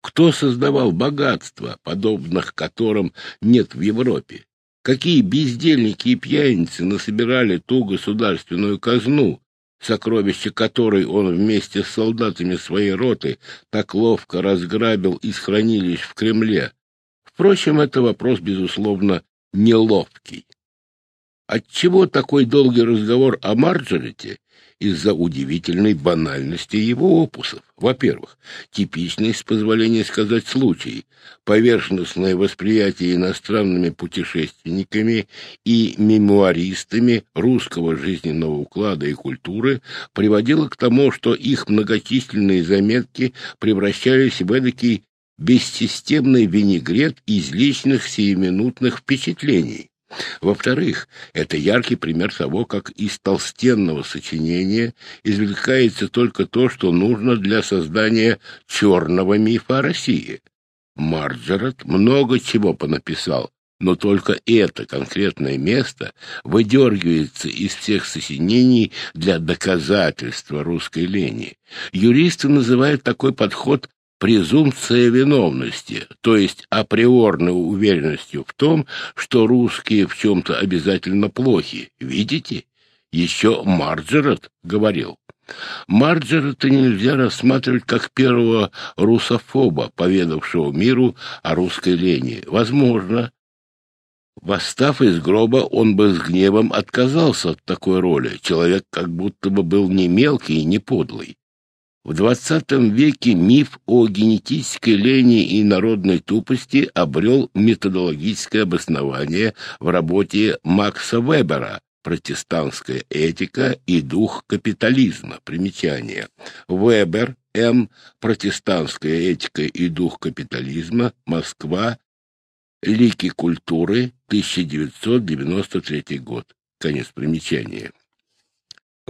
Кто создавал богатства, подобных которым нет в Европе? Какие бездельники и пьяницы насобирали ту государственную казну, сокровища которой он вместе с солдатами своей роты так ловко разграбил из хранилищ в Кремле. Впрочем, это вопрос, безусловно, неловкий. Отчего такой долгий разговор о Марджорете из-за удивительной банальности его опусов. Во-первых, типичный, с позволения сказать, случай, поверхностное восприятие иностранными путешественниками и мемуаристами русского жизненного уклада и культуры приводило к тому, что их многочисленные заметки превращались в эдакий бессистемный винегрет из личных сиюминутных впечатлений. Во-вторых, это яркий пример того, как из толстенного сочинения извлекается только то, что нужно для создания черного мифа о России. Марджерет много чего понаписал, но только это конкретное место выдергивается из всех сочинений для доказательства русской лени. Юристы называют такой подход презумпция виновности, то есть априорной уверенностью в том, что русские в чем-то обязательно плохи. Видите? Еще Марджерет говорил. Марджерета нельзя рассматривать как первого русофоба, поведавшего миру о русской лени. Возможно, Восстав из гроба, он бы с гневом отказался от такой роли. Человек как будто бы был не мелкий и не подлый. В XX веке миф о генетической лени и народной тупости обрел методологическое обоснование в работе Макса Вебера «Протестантская этика и дух капитализма». Примечание. Вебер, М. «Протестантская этика и дух капитализма. Москва. Лики культуры. 1993 год». Конец примечания.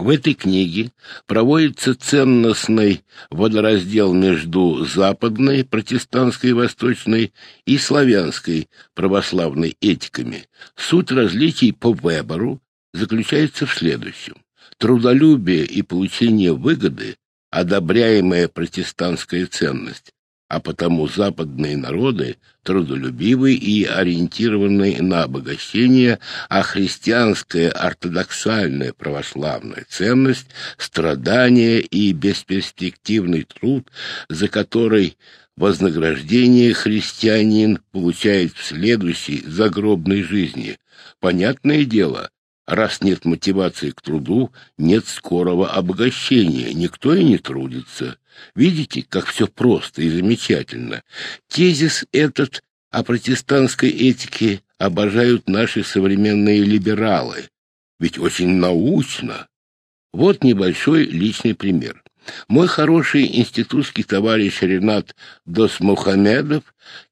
В этой книге проводится ценностный водораздел между западной, протестантской, восточной и славянской православной этиками. Суть различий по Веберу заключается в следующем. Трудолюбие и получение выгоды одобряемая протестантская ценность, а потому западные народы трудолюбивы и ориентированы на обогащение, а христианская ортодоксальная православная ценность – страдание и бесперспективный труд, за который вознаграждение христианин получает в следующей загробной жизни. Понятное дело, Раз нет мотивации к труду, нет скорого обогащения, никто и не трудится. Видите, как все просто и замечательно. Тезис этот о протестантской этике обожают наши современные либералы. Ведь очень научно. Вот небольшой личный пример. Мой хороший институтский товарищ Ренат Досмухамедов,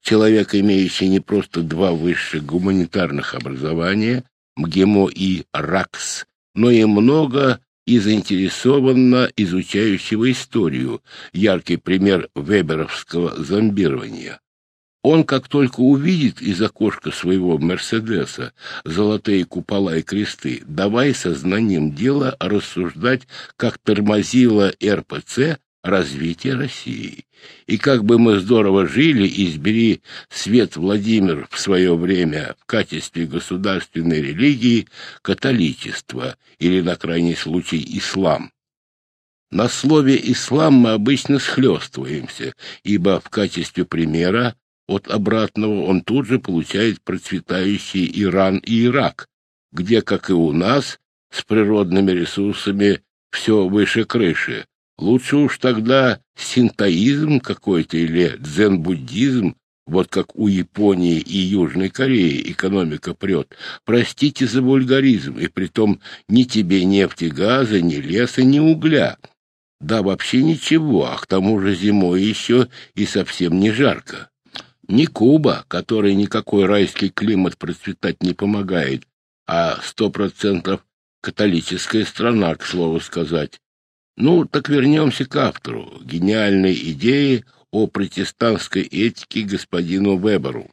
человек, имеющий не просто два высших гуманитарных образования, МГИМО и РАКС, но и много и заинтересованно изучающего историю, яркий пример веберовского зомбирования. Он, как только увидит из окошка своего «Мерседеса» золотые купола и кресты, давай сознанием дела рассуждать, как тормозила РПЦ развитие России. И как бы мы здорово жили, избери свет Владимир в свое время в качестве государственной религии католичество или, на крайний случай, ислам. На слове «ислам» мы обычно схлестываемся, ибо в качестве примера от обратного он тут же получает процветающий Иран и Ирак, где, как и у нас, с природными ресурсами все выше крыши, Лучше уж тогда синтоизм какой-то или дзен-буддизм, вот как у Японии и Южной Кореи экономика прет. Простите за вульгаризм, и притом ни тебе нефти, газа, ни леса, ни угля. Да вообще ничего, а к тому же зимой еще и совсем не жарко. Не Куба, которой никакой райский климат процветать не помогает, а сто процентов католическая страна, к слову сказать. Ну, так вернемся к автору гениальной идеи о протестантской этике господину Веберу.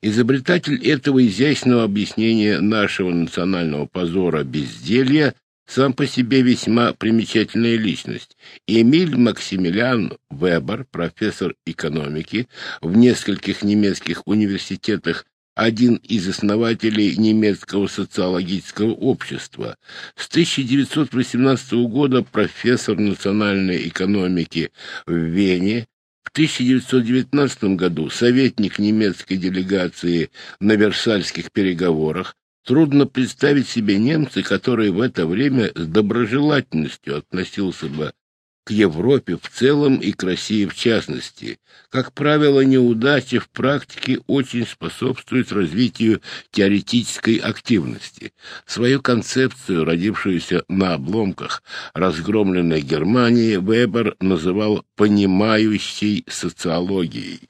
Изобретатель этого изящного объяснения нашего национального позора безделья сам по себе весьма примечательная личность. Эмиль Максимилиан Вебер, профессор экономики в нескольких немецких университетах один из основателей немецкого социологического общества. С 1918 года профессор национальной экономики в Вене, в 1919 году советник немецкой делегации на Версальских переговорах, Трудно представить себе немца, который в это время с доброжелательностью относился бы к Европе в целом и к России в частности. Как правило, неудачи в практике очень способствуют развитию теоретической активности. Свою концепцию, родившуюся на обломках разгромленной Германии, Вебер называл «понимающей социологией».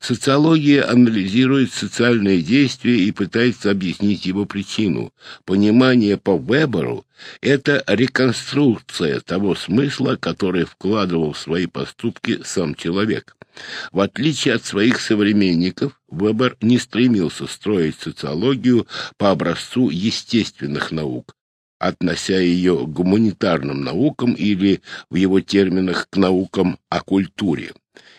Социология анализирует социальные действия и пытается объяснить его причину. Понимание по Веберу – это реконструкция того смысла, который вкладывал в свои поступки сам человек. В отличие от своих современников, Вебер не стремился строить социологию по образцу естественных наук, относя ее к гуманитарным наукам или, в его терминах, к наукам о культуре.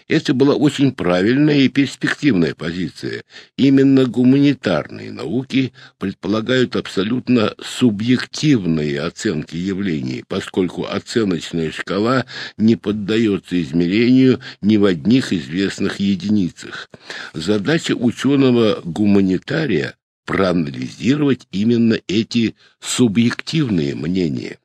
Это была очень правильная и перспективная позиция. Именно гуманитарные науки предполагают абсолютно субъективные оценки явлений, поскольку оценочная шкала не поддается измерению ни в одних известных единицах. Задача ученого-гуманитария проанализировать именно эти субъективные мнения.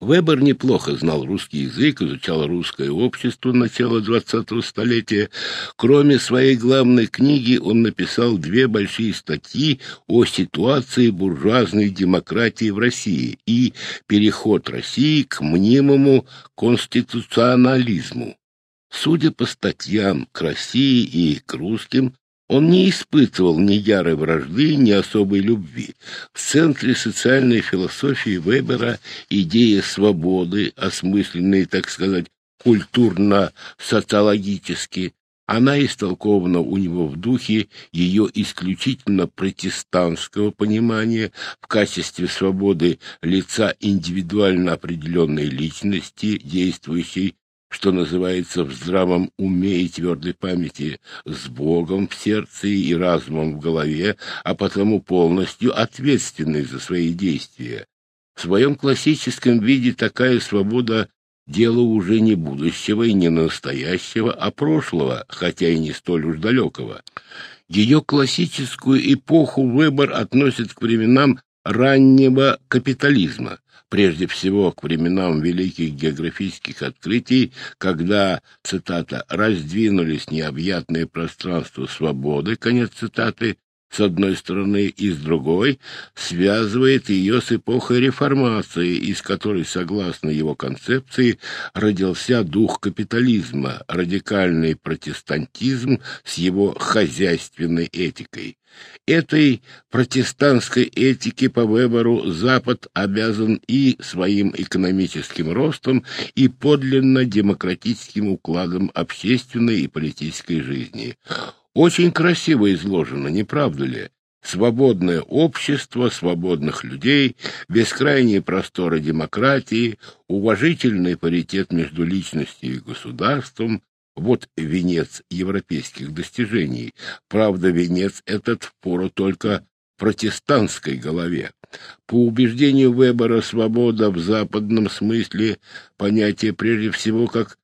Вебер неплохо знал русский язык, изучал русское общество начала XX столетия. Кроме своей главной книги, он написал две большие статьи о ситуации буржуазной демократии в России и переход России к мнимому конституционализму. Судя по статьям к России и к русским, он не испытывал ни ярой вражды, ни особой любви. В центре социальной философии Вебера идея свободы, осмысленные, так сказать, культурно-социологически, Она истолкована у него в духе ее исключительно протестантского понимания в качестве свободы лица индивидуально определенной личности, действующей, что называется, в здравом уме и твердой памяти, с Богом в сердце и разумом в голове, а потому полностью ответственной за свои действия. В своем классическом виде такая свобода дело уже не будущего и не настоящего, а прошлого, хотя и не столь уж далекого. Ее классическую эпоху выбор относит к временам раннего капитализма, прежде всего к временам великих географических открытий, когда, цитата, «раздвинулись необъятные пространства свободы», конец цитаты, с одной стороны, и с другой связывает ее с эпохой реформации, из которой, согласно его концепции, родился дух капитализма, радикальный протестантизм с его хозяйственной этикой. Этой протестантской этике по выбору Запад обязан и своим экономическим ростом, и подлинно демократическим укладом общественной и политической жизни. Очень красиво изложено, не правда ли? Свободное общество свободных людей, бескрайние просторы демократии, уважительный паритет между личностью и государством — вот венец европейских достижений. Правда, венец этот впору только протестантской голове. По убеждению Вебера, свобода в западном смысле понятие прежде всего как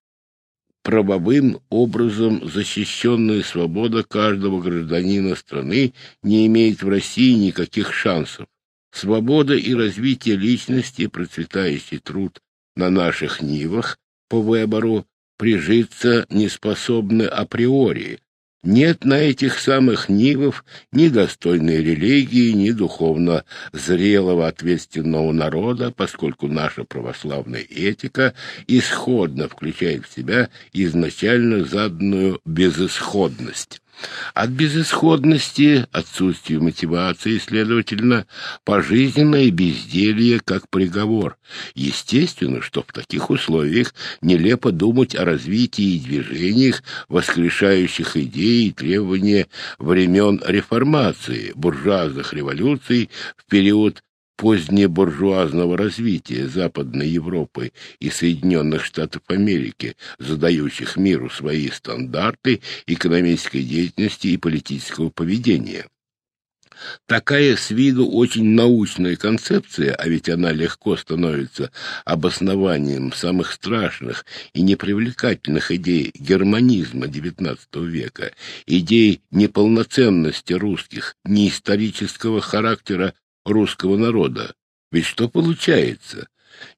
правовым образом защищенная свобода каждого гражданина страны не имеет в России никаких шансов. Свобода и развитие личности, процветающий труд на наших нивах по выбору прижиться не способны априори, нет на этих самых нивов ни достойной религии, ни духовно зрелого ответственного народа, поскольку наша православная этика исходно включает в себя изначально заданную безысходность. От безысходности, отсутствия мотивации, следовательно, пожизненное безделье как приговор. Естественно, что в таких условиях нелепо думать о развитии и движениях, воскрешающих идеи и требования времен реформации, буржуазных революций в период позднебуржуазного развития Западной Европы и Соединенных Штатов Америки, задающих миру свои стандарты экономической деятельности и политического поведения. Такая с виду очень научная концепция, а ведь она легко становится обоснованием самых страшных и непривлекательных идей германизма XIX века, идей неполноценности русских, неисторического характера русского народа. Ведь что получается?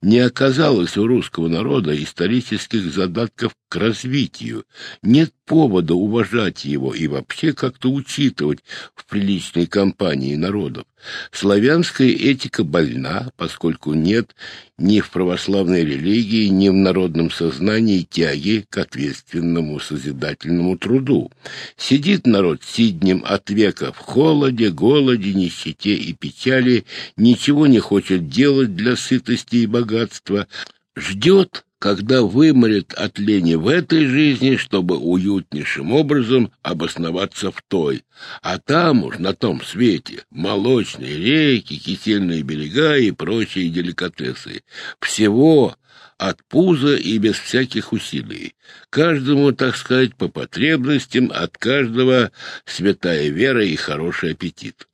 Не оказалось у русского народа исторических задатков к развитию, нет повода уважать его и вообще как-то учитывать в приличной компании народов. Славянская этика больна, поскольку нет ни в православной религии, ни в народном сознании тяги к ответственному созидательному труду. Сидит народ сиднем от века в холоде, голоде, нищете и печали, ничего не хочет делать для сытости и богатства, ждет когда выморит от лени в этой жизни, чтобы уютнейшим образом обосноваться в той. А там уж, на том свете, молочные реки, кисельные берега и прочие деликатесы. Всего от пуза и без всяких усилий. Каждому, так сказать, по потребностям, от каждого святая вера и хороший аппетит.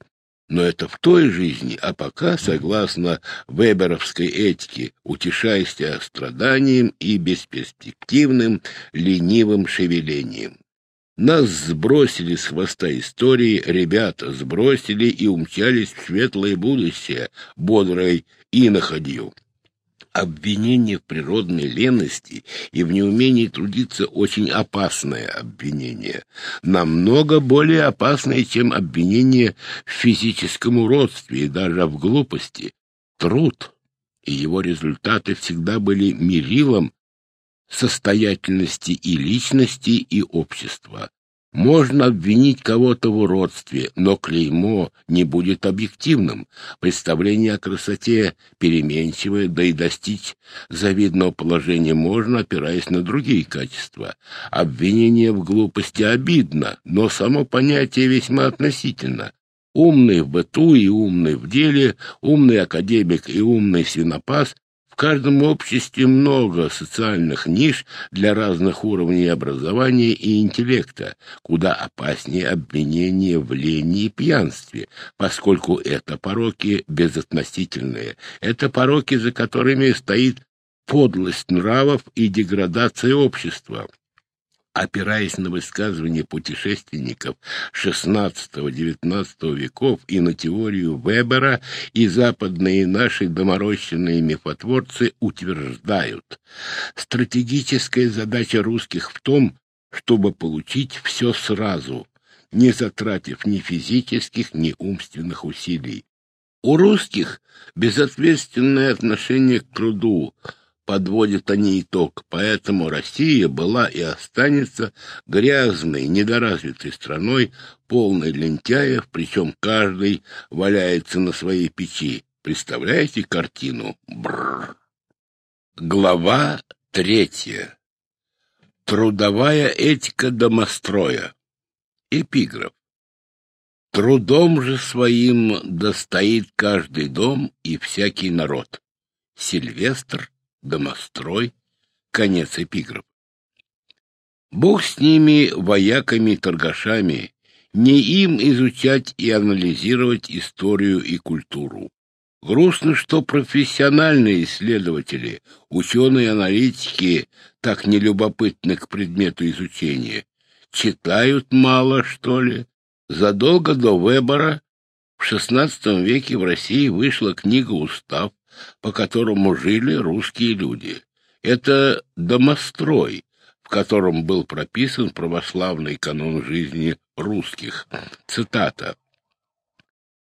Но это в той жизни, а пока, согласно веберовской этике, утешайся страданием и бесперспективным ленивым шевелением. Нас сбросили с хвоста истории, ребята сбросили и умчались в светлое будущее, бодрой иноходью. Обвинение в природной лености и в неумении трудиться очень опасное обвинение, намного более опасное, чем обвинение в физическом уродстве и даже в глупости. Труд и его результаты всегда были мерилом состоятельности и личности, и общества. Можно обвинить кого-то в уродстве, но клеймо не будет объективным. Представление о красоте переменчивое, да и достичь завидного положения можно, опираясь на другие качества. Обвинение в глупости обидно, но само понятие весьма относительно. Умный в быту и умный в деле, умный академик и умный свинопас в каждом обществе много социальных ниш для разных уровней образования и интеллекта, куда опаснее обвинение в лени и пьянстве, поскольку это пороки безотносительные, это пороки, за которыми стоит подлость нравов и деградация общества опираясь на высказывания путешественников XVI-XIX веков и на теорию Вебера, и западные наши доморощенные мифотворцы утверждают, стратегическая задача русских в том, чтобы получить все сразу, не затратив ни физических, ни умственных усилий. У русских безответственное отношение к труду – подводят они итог. Поэтому Россия была и останется грязной, недоразвитой страной, полной лентяев, причем каждый валяется на своей печи. Представляете картину? Бррр. Глава третья. Трудовая этика домостроя. Эпиграф. Трудом же своим достоит каждый дом и всякий народ. Сильвестр домострой, конец эпиграфа. Бог с ними, вояками-торгашами, не им изучать и анализировать историю и культуру. Грустно, что профессиональные исследователи, ученые-аналитики так нелюбопытны к предмету изучения. Читают мало, что ли? Задолго до выбора в XVI веке в России вышла книга «Устав», по которому жили русские люди. Это домострой, в котором был прописан православный канон жизни русских. Цитата.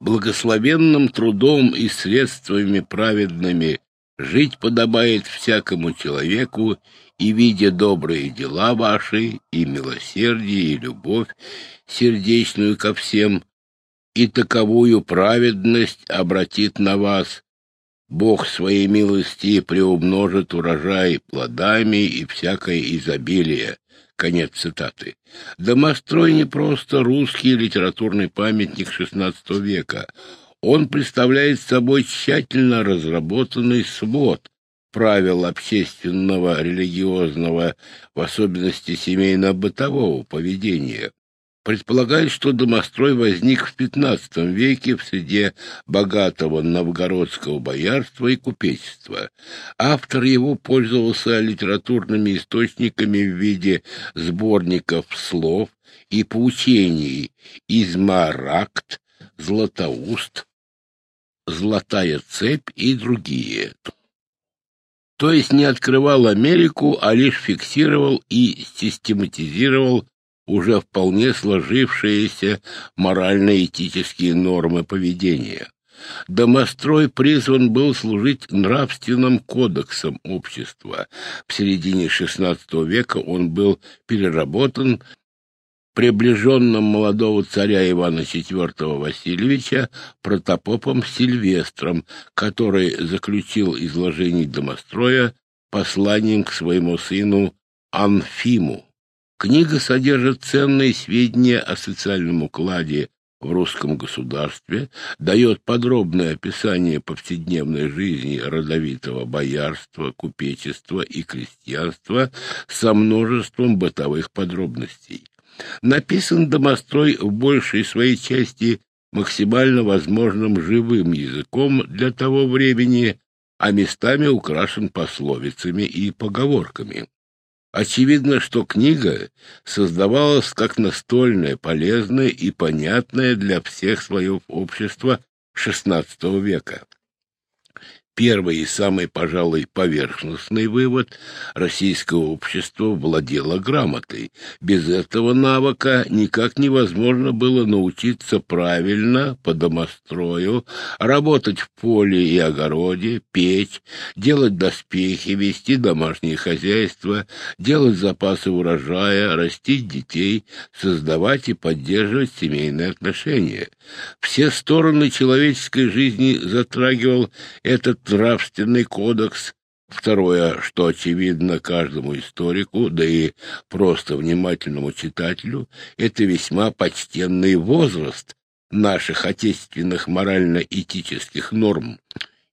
«Благословенным трудом и средствами праведными жить подобает всякому человеку, и, видя добрые дела ваши, и милосердие, и любовь сердечную ко всем, и таковую праведность обратит на вас, Бог своей милости приумножит урожай плодами и всякое изобилие. Конец цитаты. Домострой не просто русский литературный памятник XVI века. Он представляет собой тщательно разработанный свод правил общественного, религиозного, в особенности семейно-бытового поведения предполагает, что домострой возник в XV веке в среде богатого новгородского боярства и купечества. Автор его пользовался литературными источниками в виде сборников слов и поучений «Измаракт», «Златоуст», «Золотая цепь» и другие. То есть не открывал Америку, а лишь фиксировал и систематизировал уже вполне сложившиеся морально-этические нормы поведения. Домострой призван был служить нравственным кодексом общества. В середине XVI века он был переработан приближенным молодого царя Ивана IV Васильевича протопопом Сильвестром, который заключил изложение домостроя посланием к своему сыну Анфиму. Книга содержит ценные сведения о социальном укладе в русском государстве, дает подробное описание повседневной жизни родовитого боярства, купечества и крестьянства со множеством бытовых подробностей. Написан домострой в большей своей части максимально возможным живым языком для того времени, а местами украшен пословицами и поговорками. Очевидно, что книга создавалась как настольная, полезная и понятная для всех слоев общества XVI века. Первый и самый, пожалуй, поверхностный вывод – российское общество владело грамотой. Без этого навыка никак невозможно было научиться правильно, по домострою, работать в поле и огороде, печь, делать доспехи, вести домашнее хозяйство, делать запасы урожая, растить детей, создавать и поддерживать семейные отношения. Все стороны человеческой жизни затрагивал этот нравственный кодекс. Второе, что очевидно каждому историку, да и просто внимательному читателю, это весьма почтенный возраст наших отечественных морально-этических норм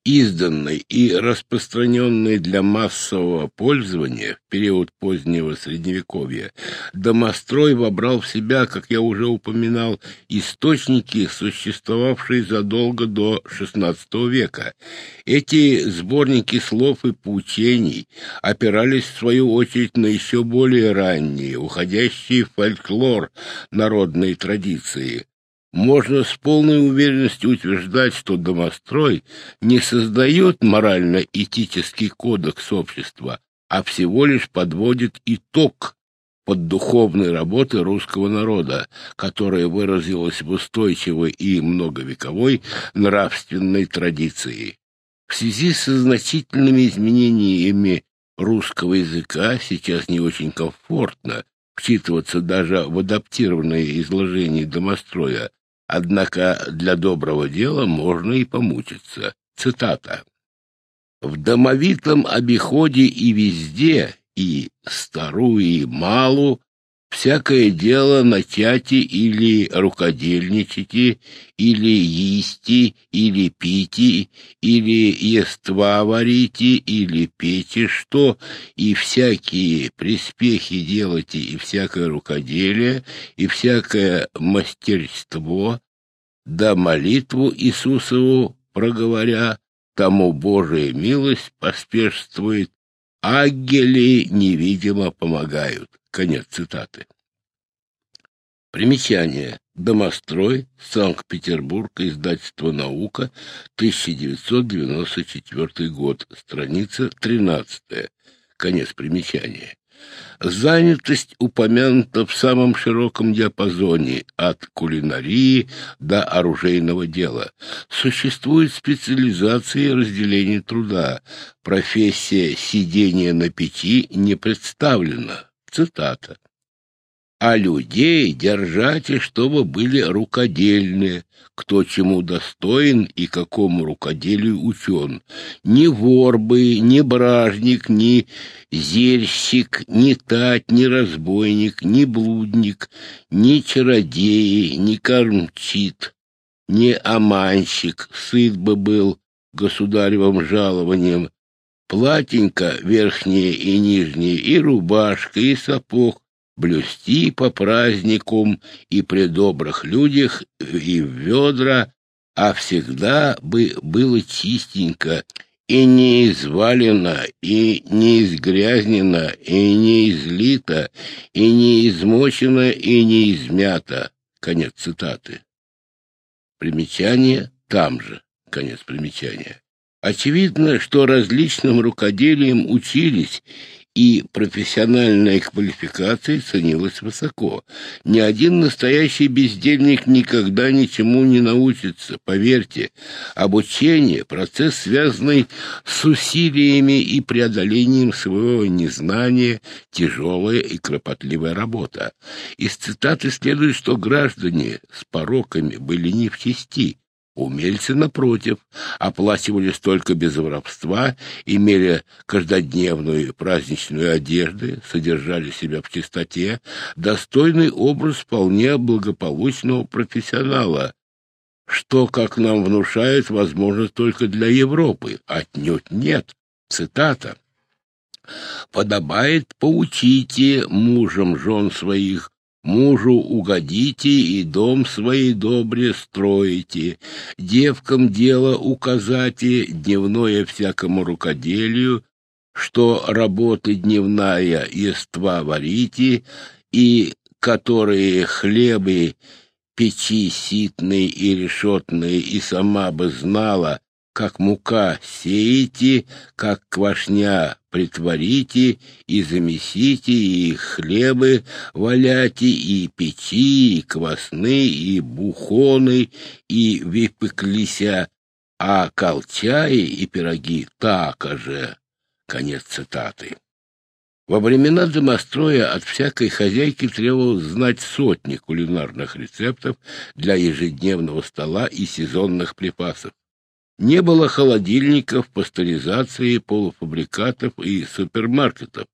изданной и распространенной для массового пользования в период позднего Средневековья, домострой вобрал в себя, как я уже упоминал, источники, существовавшие задолго до XVI века. Эти сборники слов и поучений опирались, в свою очередь, на еще более ранние, уходящие в фольклор народные традиции, можно с полной уверенностью утверждать, что домострой не создает морально-этический кодекс общества, а всего лишь подводит итог под духовной работы русского народа, которая выразилась в устойчивой и многовековой нравственной традиции. В связи со значительными изменениями русского языка сейчас не очень комфортно вчитываться даже в адаптированное изложение домостроя, Однако для доброго дела можно и помучиться. Цитата. «В домовитом обиходе и везде, и старую, и малу, всякое дело начати или рукодельничати, или їсти, или пити, или ества варите, или пейте что, и всякие приспехи делайте, и всякое рукоделие, и всякое мастерство, да молитву Иисусову проговоря, тому Божия милость поспешствует, ангели невидимо помогают. Конец цитаты. Примечание. Домострой, Санкт-Петербург, издательство «Наука», 1994 год, страница 13. Конец примечания. Занятость упомянута в самом широком диапазоне, от кулинарии до оружейного дела. Существует специализация и разделение труда. Профессия сидения на печи не представлена. Цитата а людей держайте, чтобы были рукодельные, кто чему достоин и какому рукоделию учен. Ни ворбы, ни бражник, ни зельщик, ни тать, ни разбойник, ни блудник, ни чародей, ни кормчит, ни аманщик, сыт бы был государевым жалованием, платенька верхнее и нижнее, и рубашка, и сапог, блюсти по праздникам и при добрых людях и в ведра, а всегда бы было чистенько, и не извалено, и не изгрязнено, и не излито, и не измочено, и не измято. Конец цитаты. Примечание там же. Конец примечания. Очевидно, что различным рукоделием учились и профессиональная квалификация ценилась высоко. Ни один настоящий бездельник никогда ничему не научится, поверьте. Обучение — процесс, связанный с усилиями и преодолением своего незнания, тяжелая и кропотливая работа. Из цитаты следует, что граждане с пороками были не в чести, Умельцы, напротив, оплачивались только без воровства, имели каждодневную праздничную одежду, содержали себя в чистоте, достойный образ вполне благополучного профессионала, что, как нам внушают, возможно только для Европы. Отнюдь нет. Цитата. «Подобает поучите мужам жен своих, Мужу угодите и дом свои добре строите, девкам дело указате, дневное всякому рукоделию, что работы дневная ества варите, и которые хлебы печи ситные и решетные, и сама бы знала, как мука сеете, как квашня притворите, и замесите, и хлебы валяте, и печи, и квасны, и бухоны, и выпеклися, а колчаи и пироги так же. Конец цитаты. Во времена домостроя от всякой хозяйки требовалось знать сотни кулинарных рецептов для ежедневного стола и сезонных припасов. Не было холодильников, пастеризации, полуфабрикатов и супермаркетов.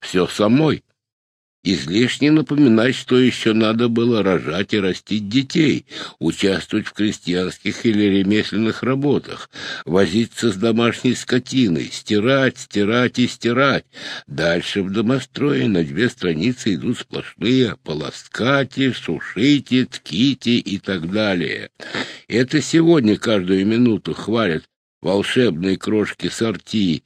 Все самой. Излишне напоминать, что еще надо было рожать и растить детей, участвовать в крестьянских или ремесленных работах, возиться с домашней скотиной, стирать, стирать и стирать. Дальше в домострое на две страницы идут сплошные полоскайте, сушите, тките и так далее. Это сегодня каждую минуту хвалят волшебные крошки сорти.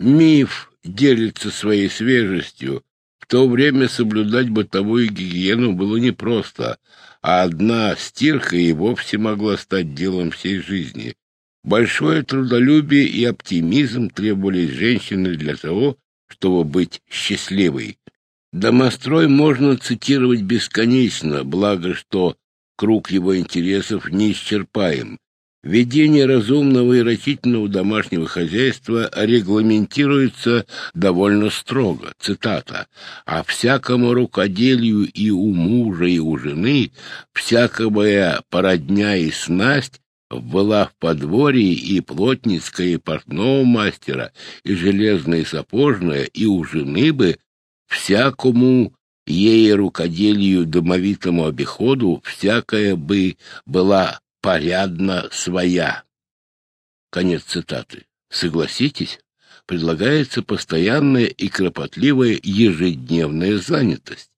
Миф делится своей свежестью, в то время соблюдать бытовую гигиену было непросто, а одна стирка и вовсе могла стать делом всей жизни. Большое трудолюбие и оптимизм требовались женщины для того, чтобы быть счастливой. Домострой можно цитировать бесконечно, благо что круг его интересов неисчерпаем. Ведение разумного и рачительного домашнего хозяйства регламентируется довольно строго. Цитата. «А всякому рукоделию и у мужа, и у жены, всякая породня и снасть была в подворье и плотницкая, и портного мастера, и железная, и сапожная, и у жены бы всякому ей рукоделию домовитому обиходу всякая бы была порядно своя. Конец цитаты. Согласитесь, предлагается постоянная и кропотливая ежедневная занятость.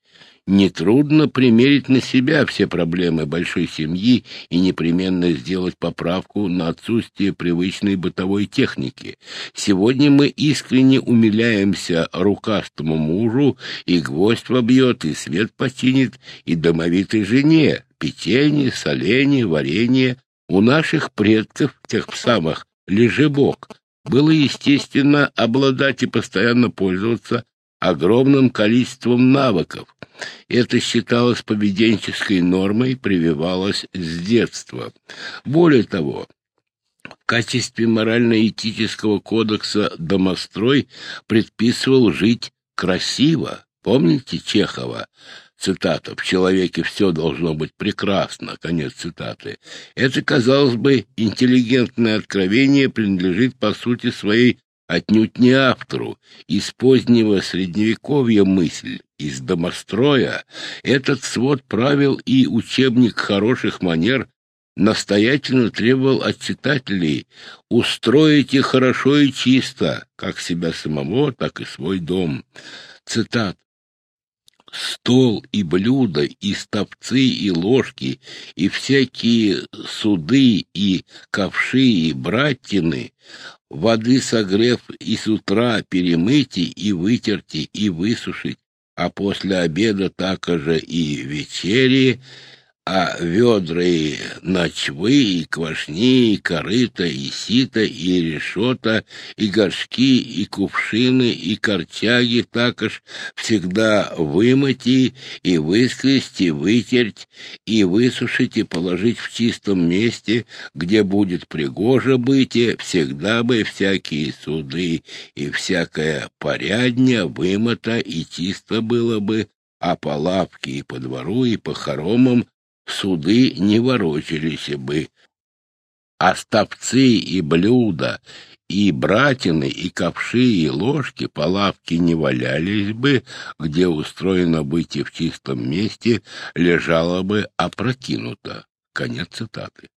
Нетрудно примерить на себя все проблемы большой семьи и непременно сделать поправку на отсутствие привычной бытовой техники. Сегодня мы искренне умиляемся рукастому мужу, и гвоздь вобьет, и свет починит, и домовитой жене, печенье, соленье, варенье. У наших предков, тех самых лежебок, было естественно обладать и постоянно пользоваться огромным количеством навыков. Это считалось поведенческой нормой, прививалось с детства. Более того, в качестве морально-этического кодекса домострой предписывал жить красиво. Помните Чехова? Цитата. «В человеке все должно быть прекрасно». Конец цитаты. Это, казалось бы, интеллигентное откровение принадлежит по сути своей отнюдь не автору. Из позднего средневековья мысль, из домостроя, этот свод правил и учебник хороших манер настоятельно требовал от читателей устроить их хорошо и чисто, как себя самого, так и свой дом. Цитат стол и блюда, и стопцы, и ложки, и всякие суды, и ковши, и братины, воды согрев и с утра перемыть и вытерти, и высушить, а после обеда так же и вечери, а ведра и ночвы, и квашни, и корыта, и сито, и решета, и горшки, и кувшины, и корчаги також всегда вымыть и выскрести, и вытереть, и высушить, и положить в чистом месте, где будет пригоже быть, всегда бы всякие суды и всякая порядня вымыта и чисто было бы, а по лавке и по двору и по хоромам суды не ворочались бы, а стопцы и блюда, и братины, и ковши, и ложки по лавке не валялись бы, где устроено быть и в чистом месте лежало бы опрокинуто. Конец цитаты.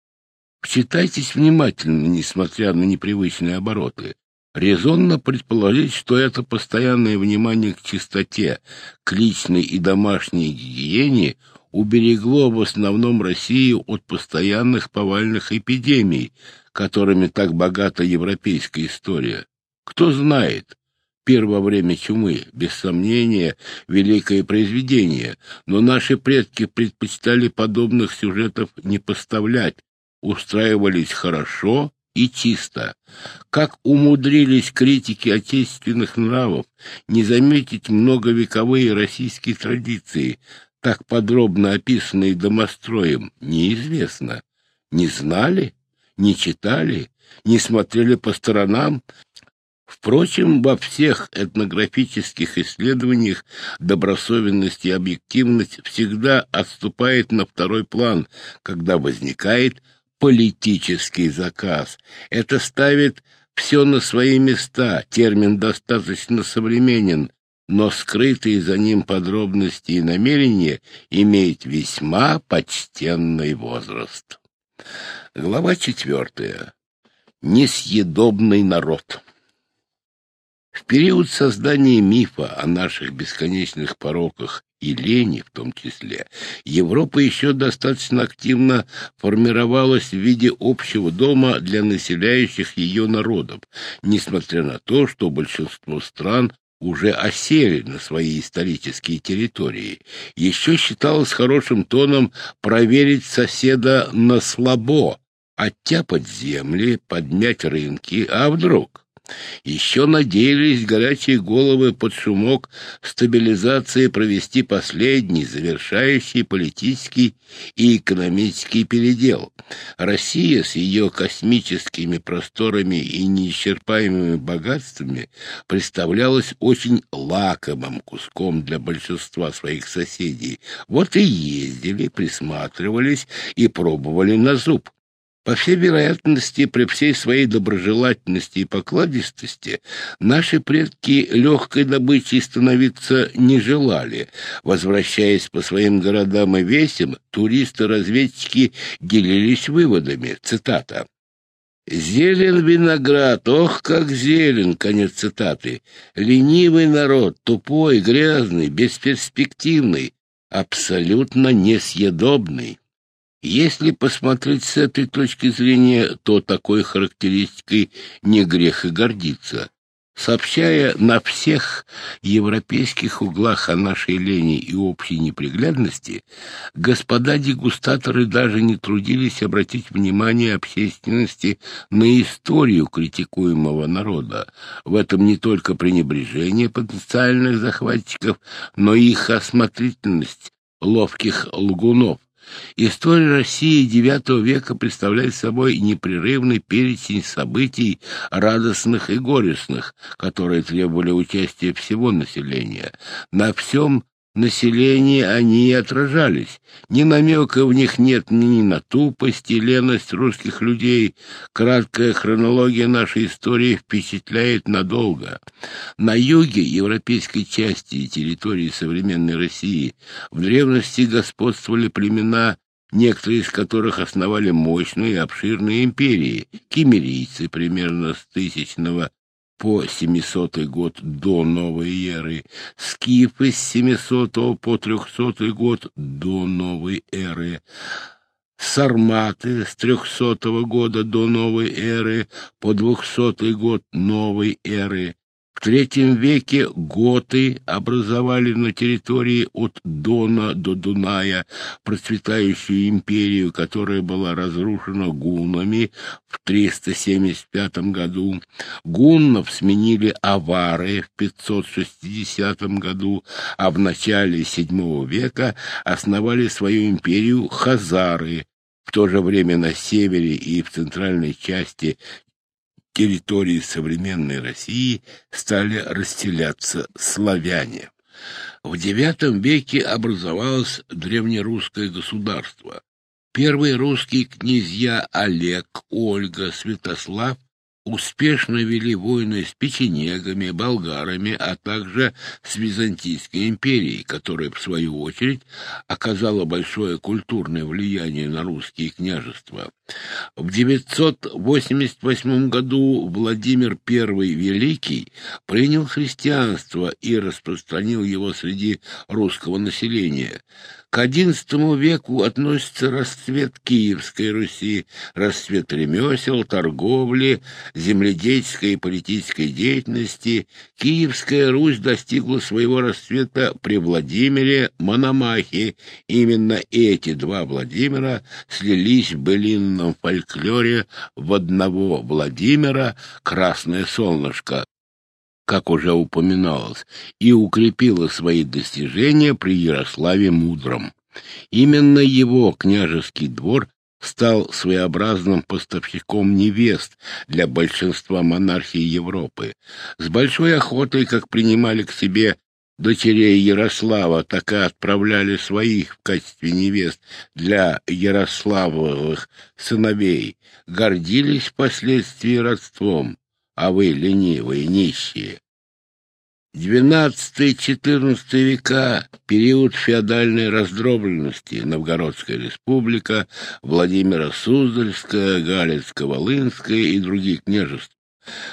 Вчитайтесь внимательно, несмотря на непривычные обороты. Резонно предположить, что это постоянное внимание к чистоте, к личной и домашней гигиене уберегло в основном Россию от постоянных повальных эпидемий, которыми так богата европейская история. Кто знает, первое время чумы, без сомнения, великое произведение, но наши предки предпочитали подобных сюжетов не поставлять, устраивались хорошо и чисто. Как умудрились критики отечественных нравов не заметить многовековые российские традиции, так подробно описанные домостроем, неизвестно. Не знали, не читали, не смотрели по сторонам, Впрочем, во всех этнографических исследованиях добросовестность и объективность всегда отступает на второй план, когда возникает политический заказ. Это ставит все на свои места, термин достаточно современен, но скрытые за ним подробности и намерения имеют весьма почтенный возраст. Глава четвертая. Несъедобный народ. В период создания мифа о наших бесконечных пороках и лени в том числе, Европа еще достаточно активно формировалась в виде общего дома для населяющих ее народов, несмотря на то, что большинство стран уже осели на свои исторические территории. Еще считалось хорошим тоном проверить соседа на слабо, оттяпать земли, подмять рынки, а вдруг... Еще надеялись горячие головы под шумок стабилизации провести последний, завершающий политический и экономический передел. Россия с ее космическими просторами и неисчерпаемыми богатствами представлялась очень лакомым куском для большинства своих соседей. Вот и ездили, присматривались и пробовали на зуб. По всей вероятности, при всей своей доброжелательности и покладистости, наши предки легкой добычей становиться не желали. Возвращаясь по своим городам и весям, туристы-разведчики делились выводами. Цитата. «Зелен виноград, ох, как зелен!» Конец цитаты. «Ленивый народ, тупой, грязный, бесперспективный, абсолютно несъедобный». Если посмотреть с этой точки зрения, то такой характеристикой не грех и гордиться. Сообщая на всех европейских углах о нашей лени и общей неприглядности, господа дегустаторы даже не трудились обратить внимание общественности на историю критикуемого народа. В этом не только пренебрежение потенциальных захватчиков, но и их осмотрительность ловких лгунов. История России IX века представляет собой непрерывный перечень событий радостных и горестных, которые требовали участия всего населения. На всем населении они и отражались. Ни намека в них нет ни на тупость и леность русских людей. Краткая хронология нашей истории впечатляет надолго. На юге европейской части и территории современной России в древности господствовали племена некоторые из которых основали мощные и обширные империи. Кемерийцы примерно с тысячного по 700 год до новой эры, скифы с 700 по 300 год до новой эры, сарматы с 300 года до новой эры по 200 год новой эры, в третьем веке готы образовали на территории от Дона до Дуная процветающую империю, которая была разрушена гуннами в 375 году. Гуннов сменили авары в 560 году, а в начале VII века основали свою империю хазары, в то же время на севере и в центральной части территории современной России стали расселяться славяне. В IX веке образовалось древнерусское государство. Первые русские князья Олег, Ольга, Святослав успешно вели войны с печенегами, болгарами, а также с Византийской империей, которая, в свою очередь, оказала большое культурное влияние на русские княжества. В 988 году Владимир I Великий принял христианство и распространил его среди русского населения. К XI веку относится расцвет Киевской Руси, расцвет ремесел, торговли, земледельческой и политической деятельности. Киевская Русь достигла своего расцвета при Владимире Мономахе. Именно эти два Владимира слились в былинном фольклоре в одного Владимира «Красное солнышко», как уже упоминалось, и укрепила свои достижения при Ярославе Мудром. Именно его княжеский двор стал своеобразным поставщиком невест для большинства монархий Европы. С большой охотой, как принимали к себе дочерей Ярослава, так и отправляли своих в качестве невест для Ярославовых сыновей, гордились впоследствии родством, а вы ленивые, нищие. XII-XIV века — период феодальной раздробленности, Новгородская республика, Владимира Суздальская, Галицко-Волынская и других княжеств.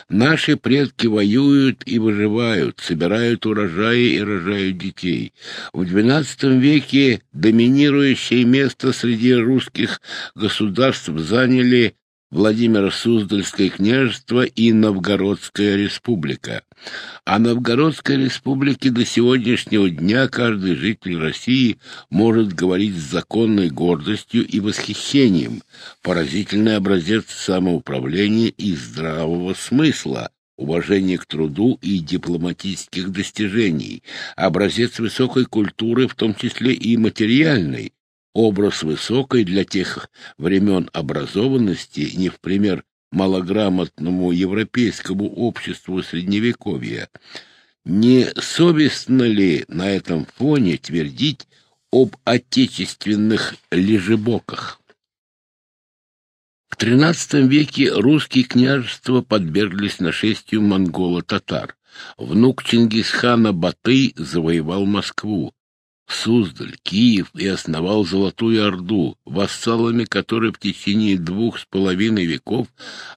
Наши предки воюют и выживают, собирают урожаи и рожают детей. В XII веке доминирующее место среди русских государств заняли Владимира Суздальское княжество и Новгородская республика. О Новгородской республике до сегодняшнего дня каждый житель России может говорить с законной гордостью и восхищением. Поразительный образец самоуправления и здравого смысла, уважение к труду и дипломатических достижений, образец высокой культуры, в том числе и материальной, образ высокой для тех времен образованности, не в пример малограмотному европейскому обществу Средневековья. Не совестно ли на этом фоне твердить об отечественных лежебоках? В XIII веке русские княжества подверглись нашествию монголо-татар. Внук Чингисхана Батый завоевал Москву. Суздаль, Киев и основал Золотую Орду, вассалами которой в течение двух с половиной веков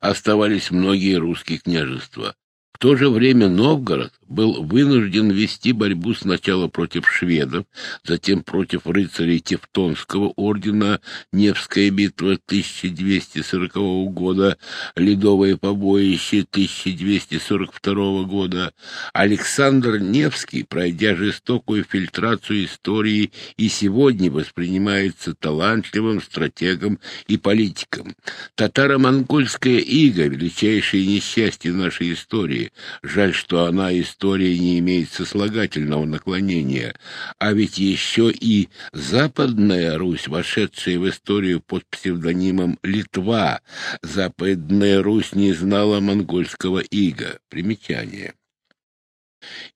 оставались многие русские княжества. В то же время Новгород был вынужден вести борьбу сначала против шведов, затем против рыцарей Тевтонского ордена, Невская битва 1240 года, Ледовое побоище 1242 года. Александр Невский, пройдя жестокую фильтрацию истории, и сегодня воспринимается талантливым стратегом и политиком. Татаро-монгольская ига — величайшее несчастье нашей истории. Жаль, что она истории не имеет сослагательного наклонения, а ведь еще и Западная Русь, вошедшая в историю под псевдонимом Литва, Западная Русь не знала монгольского ига. Примечание.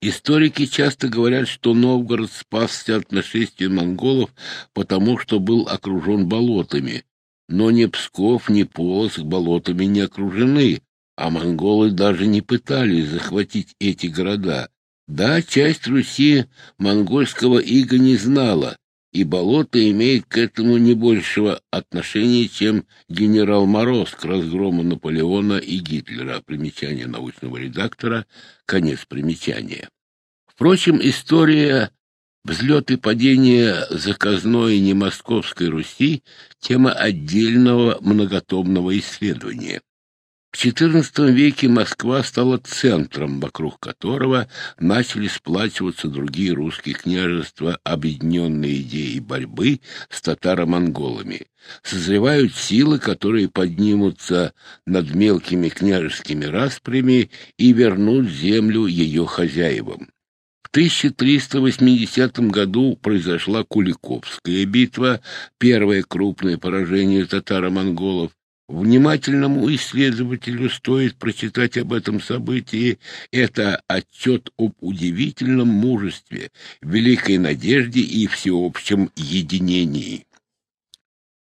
Историки часто говорят, что Новгород спасся от нашествия монголов, потому что был окружен болотами. Но ни Псков, ни Полоцк болотами не окружены, а монголы даже не пытались захватить эти города. Да, часть Руси монгольского ига не знала, и болото имеет к этому не большего отношения, чем генерал Мороз к разгрому Наполеона и Гитлера. Примечание научного редактора, конец примечания. Впрочем, история взлет и падение заказной не московской Руси — тема отдельного многотомного исследования. В XIV веке Москва стала центром, вокруг которого начали сплачиваться другие русские княжества, объединенные идеей борьбы с татаро-монголами. Созревают силы, которые поднимутся над мелкими княжескими распрями и вернут землю ее хозяевам. В 1380 году произошла Куликовская битва, первое крупное поражение татаро-монголов, Внимательному исследователю стоит прочитать об этом событии. Это отчет об удивительном мужестве, великой надежде и всеобщем единении.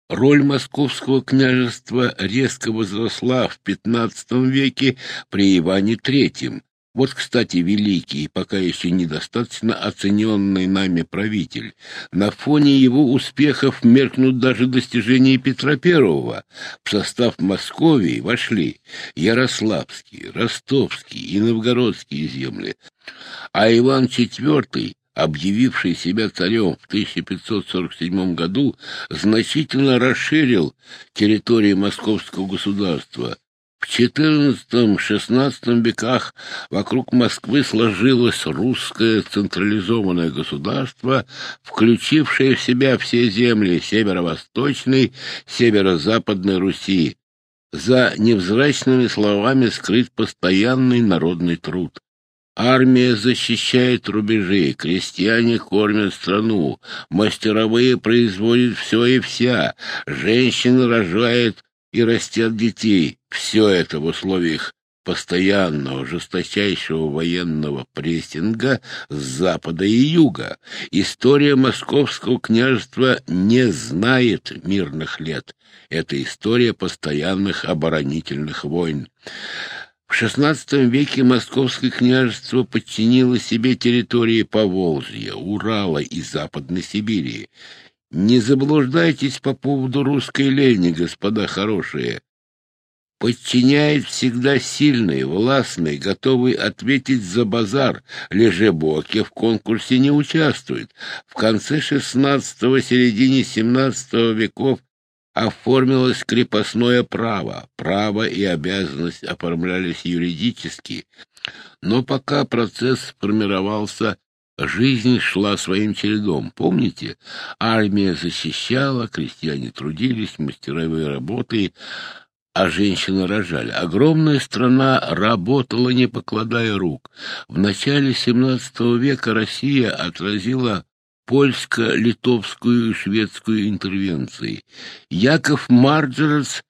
Роль московского княжества резко возросла в XV веке при Иване III, вот, кстати, великий, пока еще недостаточно оцененный нами правитель. На фоне его успехов меркнут даже достижения Петра I. В состав Московии вошли Ярославские, Ростовские и Новгородские земли. А Иван IV объявивший себя царем в 1547 году, значительно расширил территории московского государства, В XIV-XVI веках вокруг Москвы сложилось русское централизованное государство, включившее в себя все земли северо-восточной, северо-западной Руси. За невзрачными словами скрыт постоянный народный труд. Армия защищает рубежи, крестьяне кормят страну, мастеровые производят все и вся, женщины рожают и растят детей. Все это в условиях постоянного жесточайшего военного прессинга с запада и юга. История московского княжества не знает мирных лет. Это история постоянных оборонительных войн. В XVI веке Московское княжество подчинило себе территории Поволжья, Урала и Западной Сибири. Не заблуждайтесь по поводу русской лени, господа хорошие. Подчиняет всегда сильный, властный, готовый ответить за базар. Лежебоки в конкурсе не участвует. В конце XVI, середине XVII веков оформилось крепостное право. Право и обязанность оформлялись юридически. Но пока процесс формировался, жизнь шла своим чередом. Помните? Армия защищала, крестьяне трудились, мастеровые работы, а женщины рожали. Огромная страна работала, не покладая рук. В начале XVII века Россия отразила польско-литовскую и шведскую интервенции. Яков Марджерец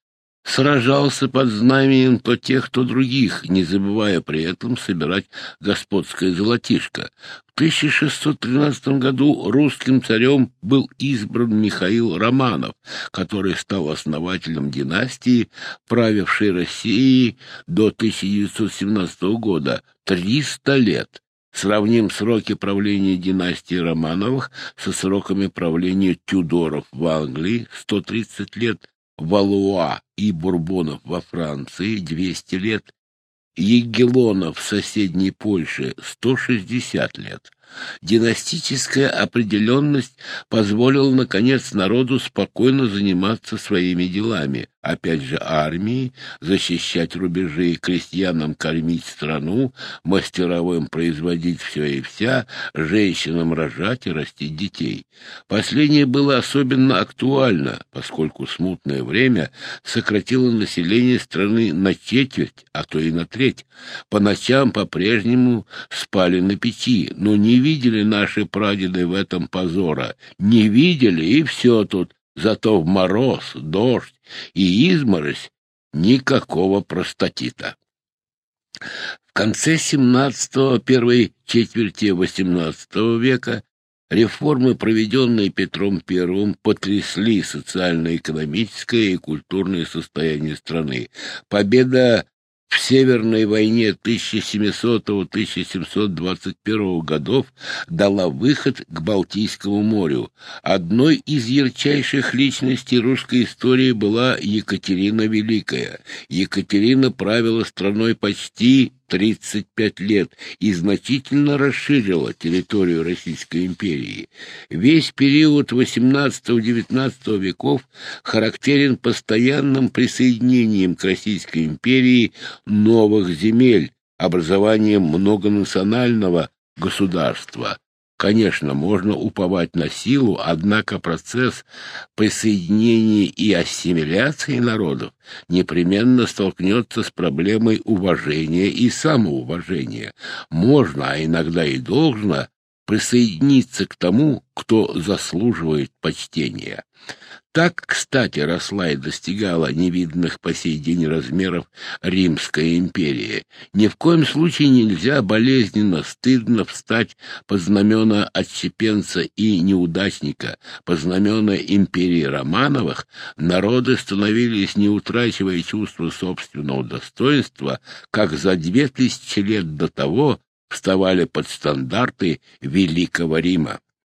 сражался под знаменем то тех, то других, не забывая при этом собирать господское золотишко. В 1613 году русским царем был избран Михаил Романов, который стал основателем династии, правившей Россией до 1917 года, 300 лет. Сравним сроки правления династии Романовых со сроками правления Тюдоров в Англии 130 лет, Валуа и Бурбонов во Франции 200 лет, Егелонов в соседней Польше 160 лет. Династическая определенность позволила, наконец, народу спокойно заниматься своими делами, опять же армией, защищать рубежи, крестьянам кормить страну, мастеровым производить все и вся, женщинам рожать и растить детей. Последнее было особенно актуально, поскольку смутное время сократило население страны на четверть, а то и на треть. По ночам по-прежнему спали на пяти, но не видели наши прадеды в этом позора, не видели, и все тут, зато в мороз, дождь и изморозь никакого простатита. В конце XVII – первой четверти XVIII века реформы, проведенные Петром I, потрясли социально-экономическое и культурное состояние страны. Победа в Северной войне 1700-1721 годов дала выход к Балтийскому морю. Одной из ярчайших личностей русской истории была Екатерина Великая. Екатерина правила страной почти 35 лет и значительно расширила территорию Российской империи. Весь период XVIII-XIX веков характерен постоянным присоединением к Российской империи новых земель, образованием многонационального государства. Конечно, можно уповать на силу, однако процесс присоединения и ассимиляции народов непременно столкнется с проблемой уважения и самоуважения. Можно, а иногда и должно, присоединиться к тому, кто заслуживает почтения. Так, кстати, росла и достигала невиданных по сей день размеров Римская империя. Ни в коем случае нельзя болезненно, стыдно встать под знамена отщепенца и неудачника. По знамена империи Романовых народы становились, не утрачивая чувство собственного достоинства, как за две тысячи лет до того вставали под стандарты Великого Рима.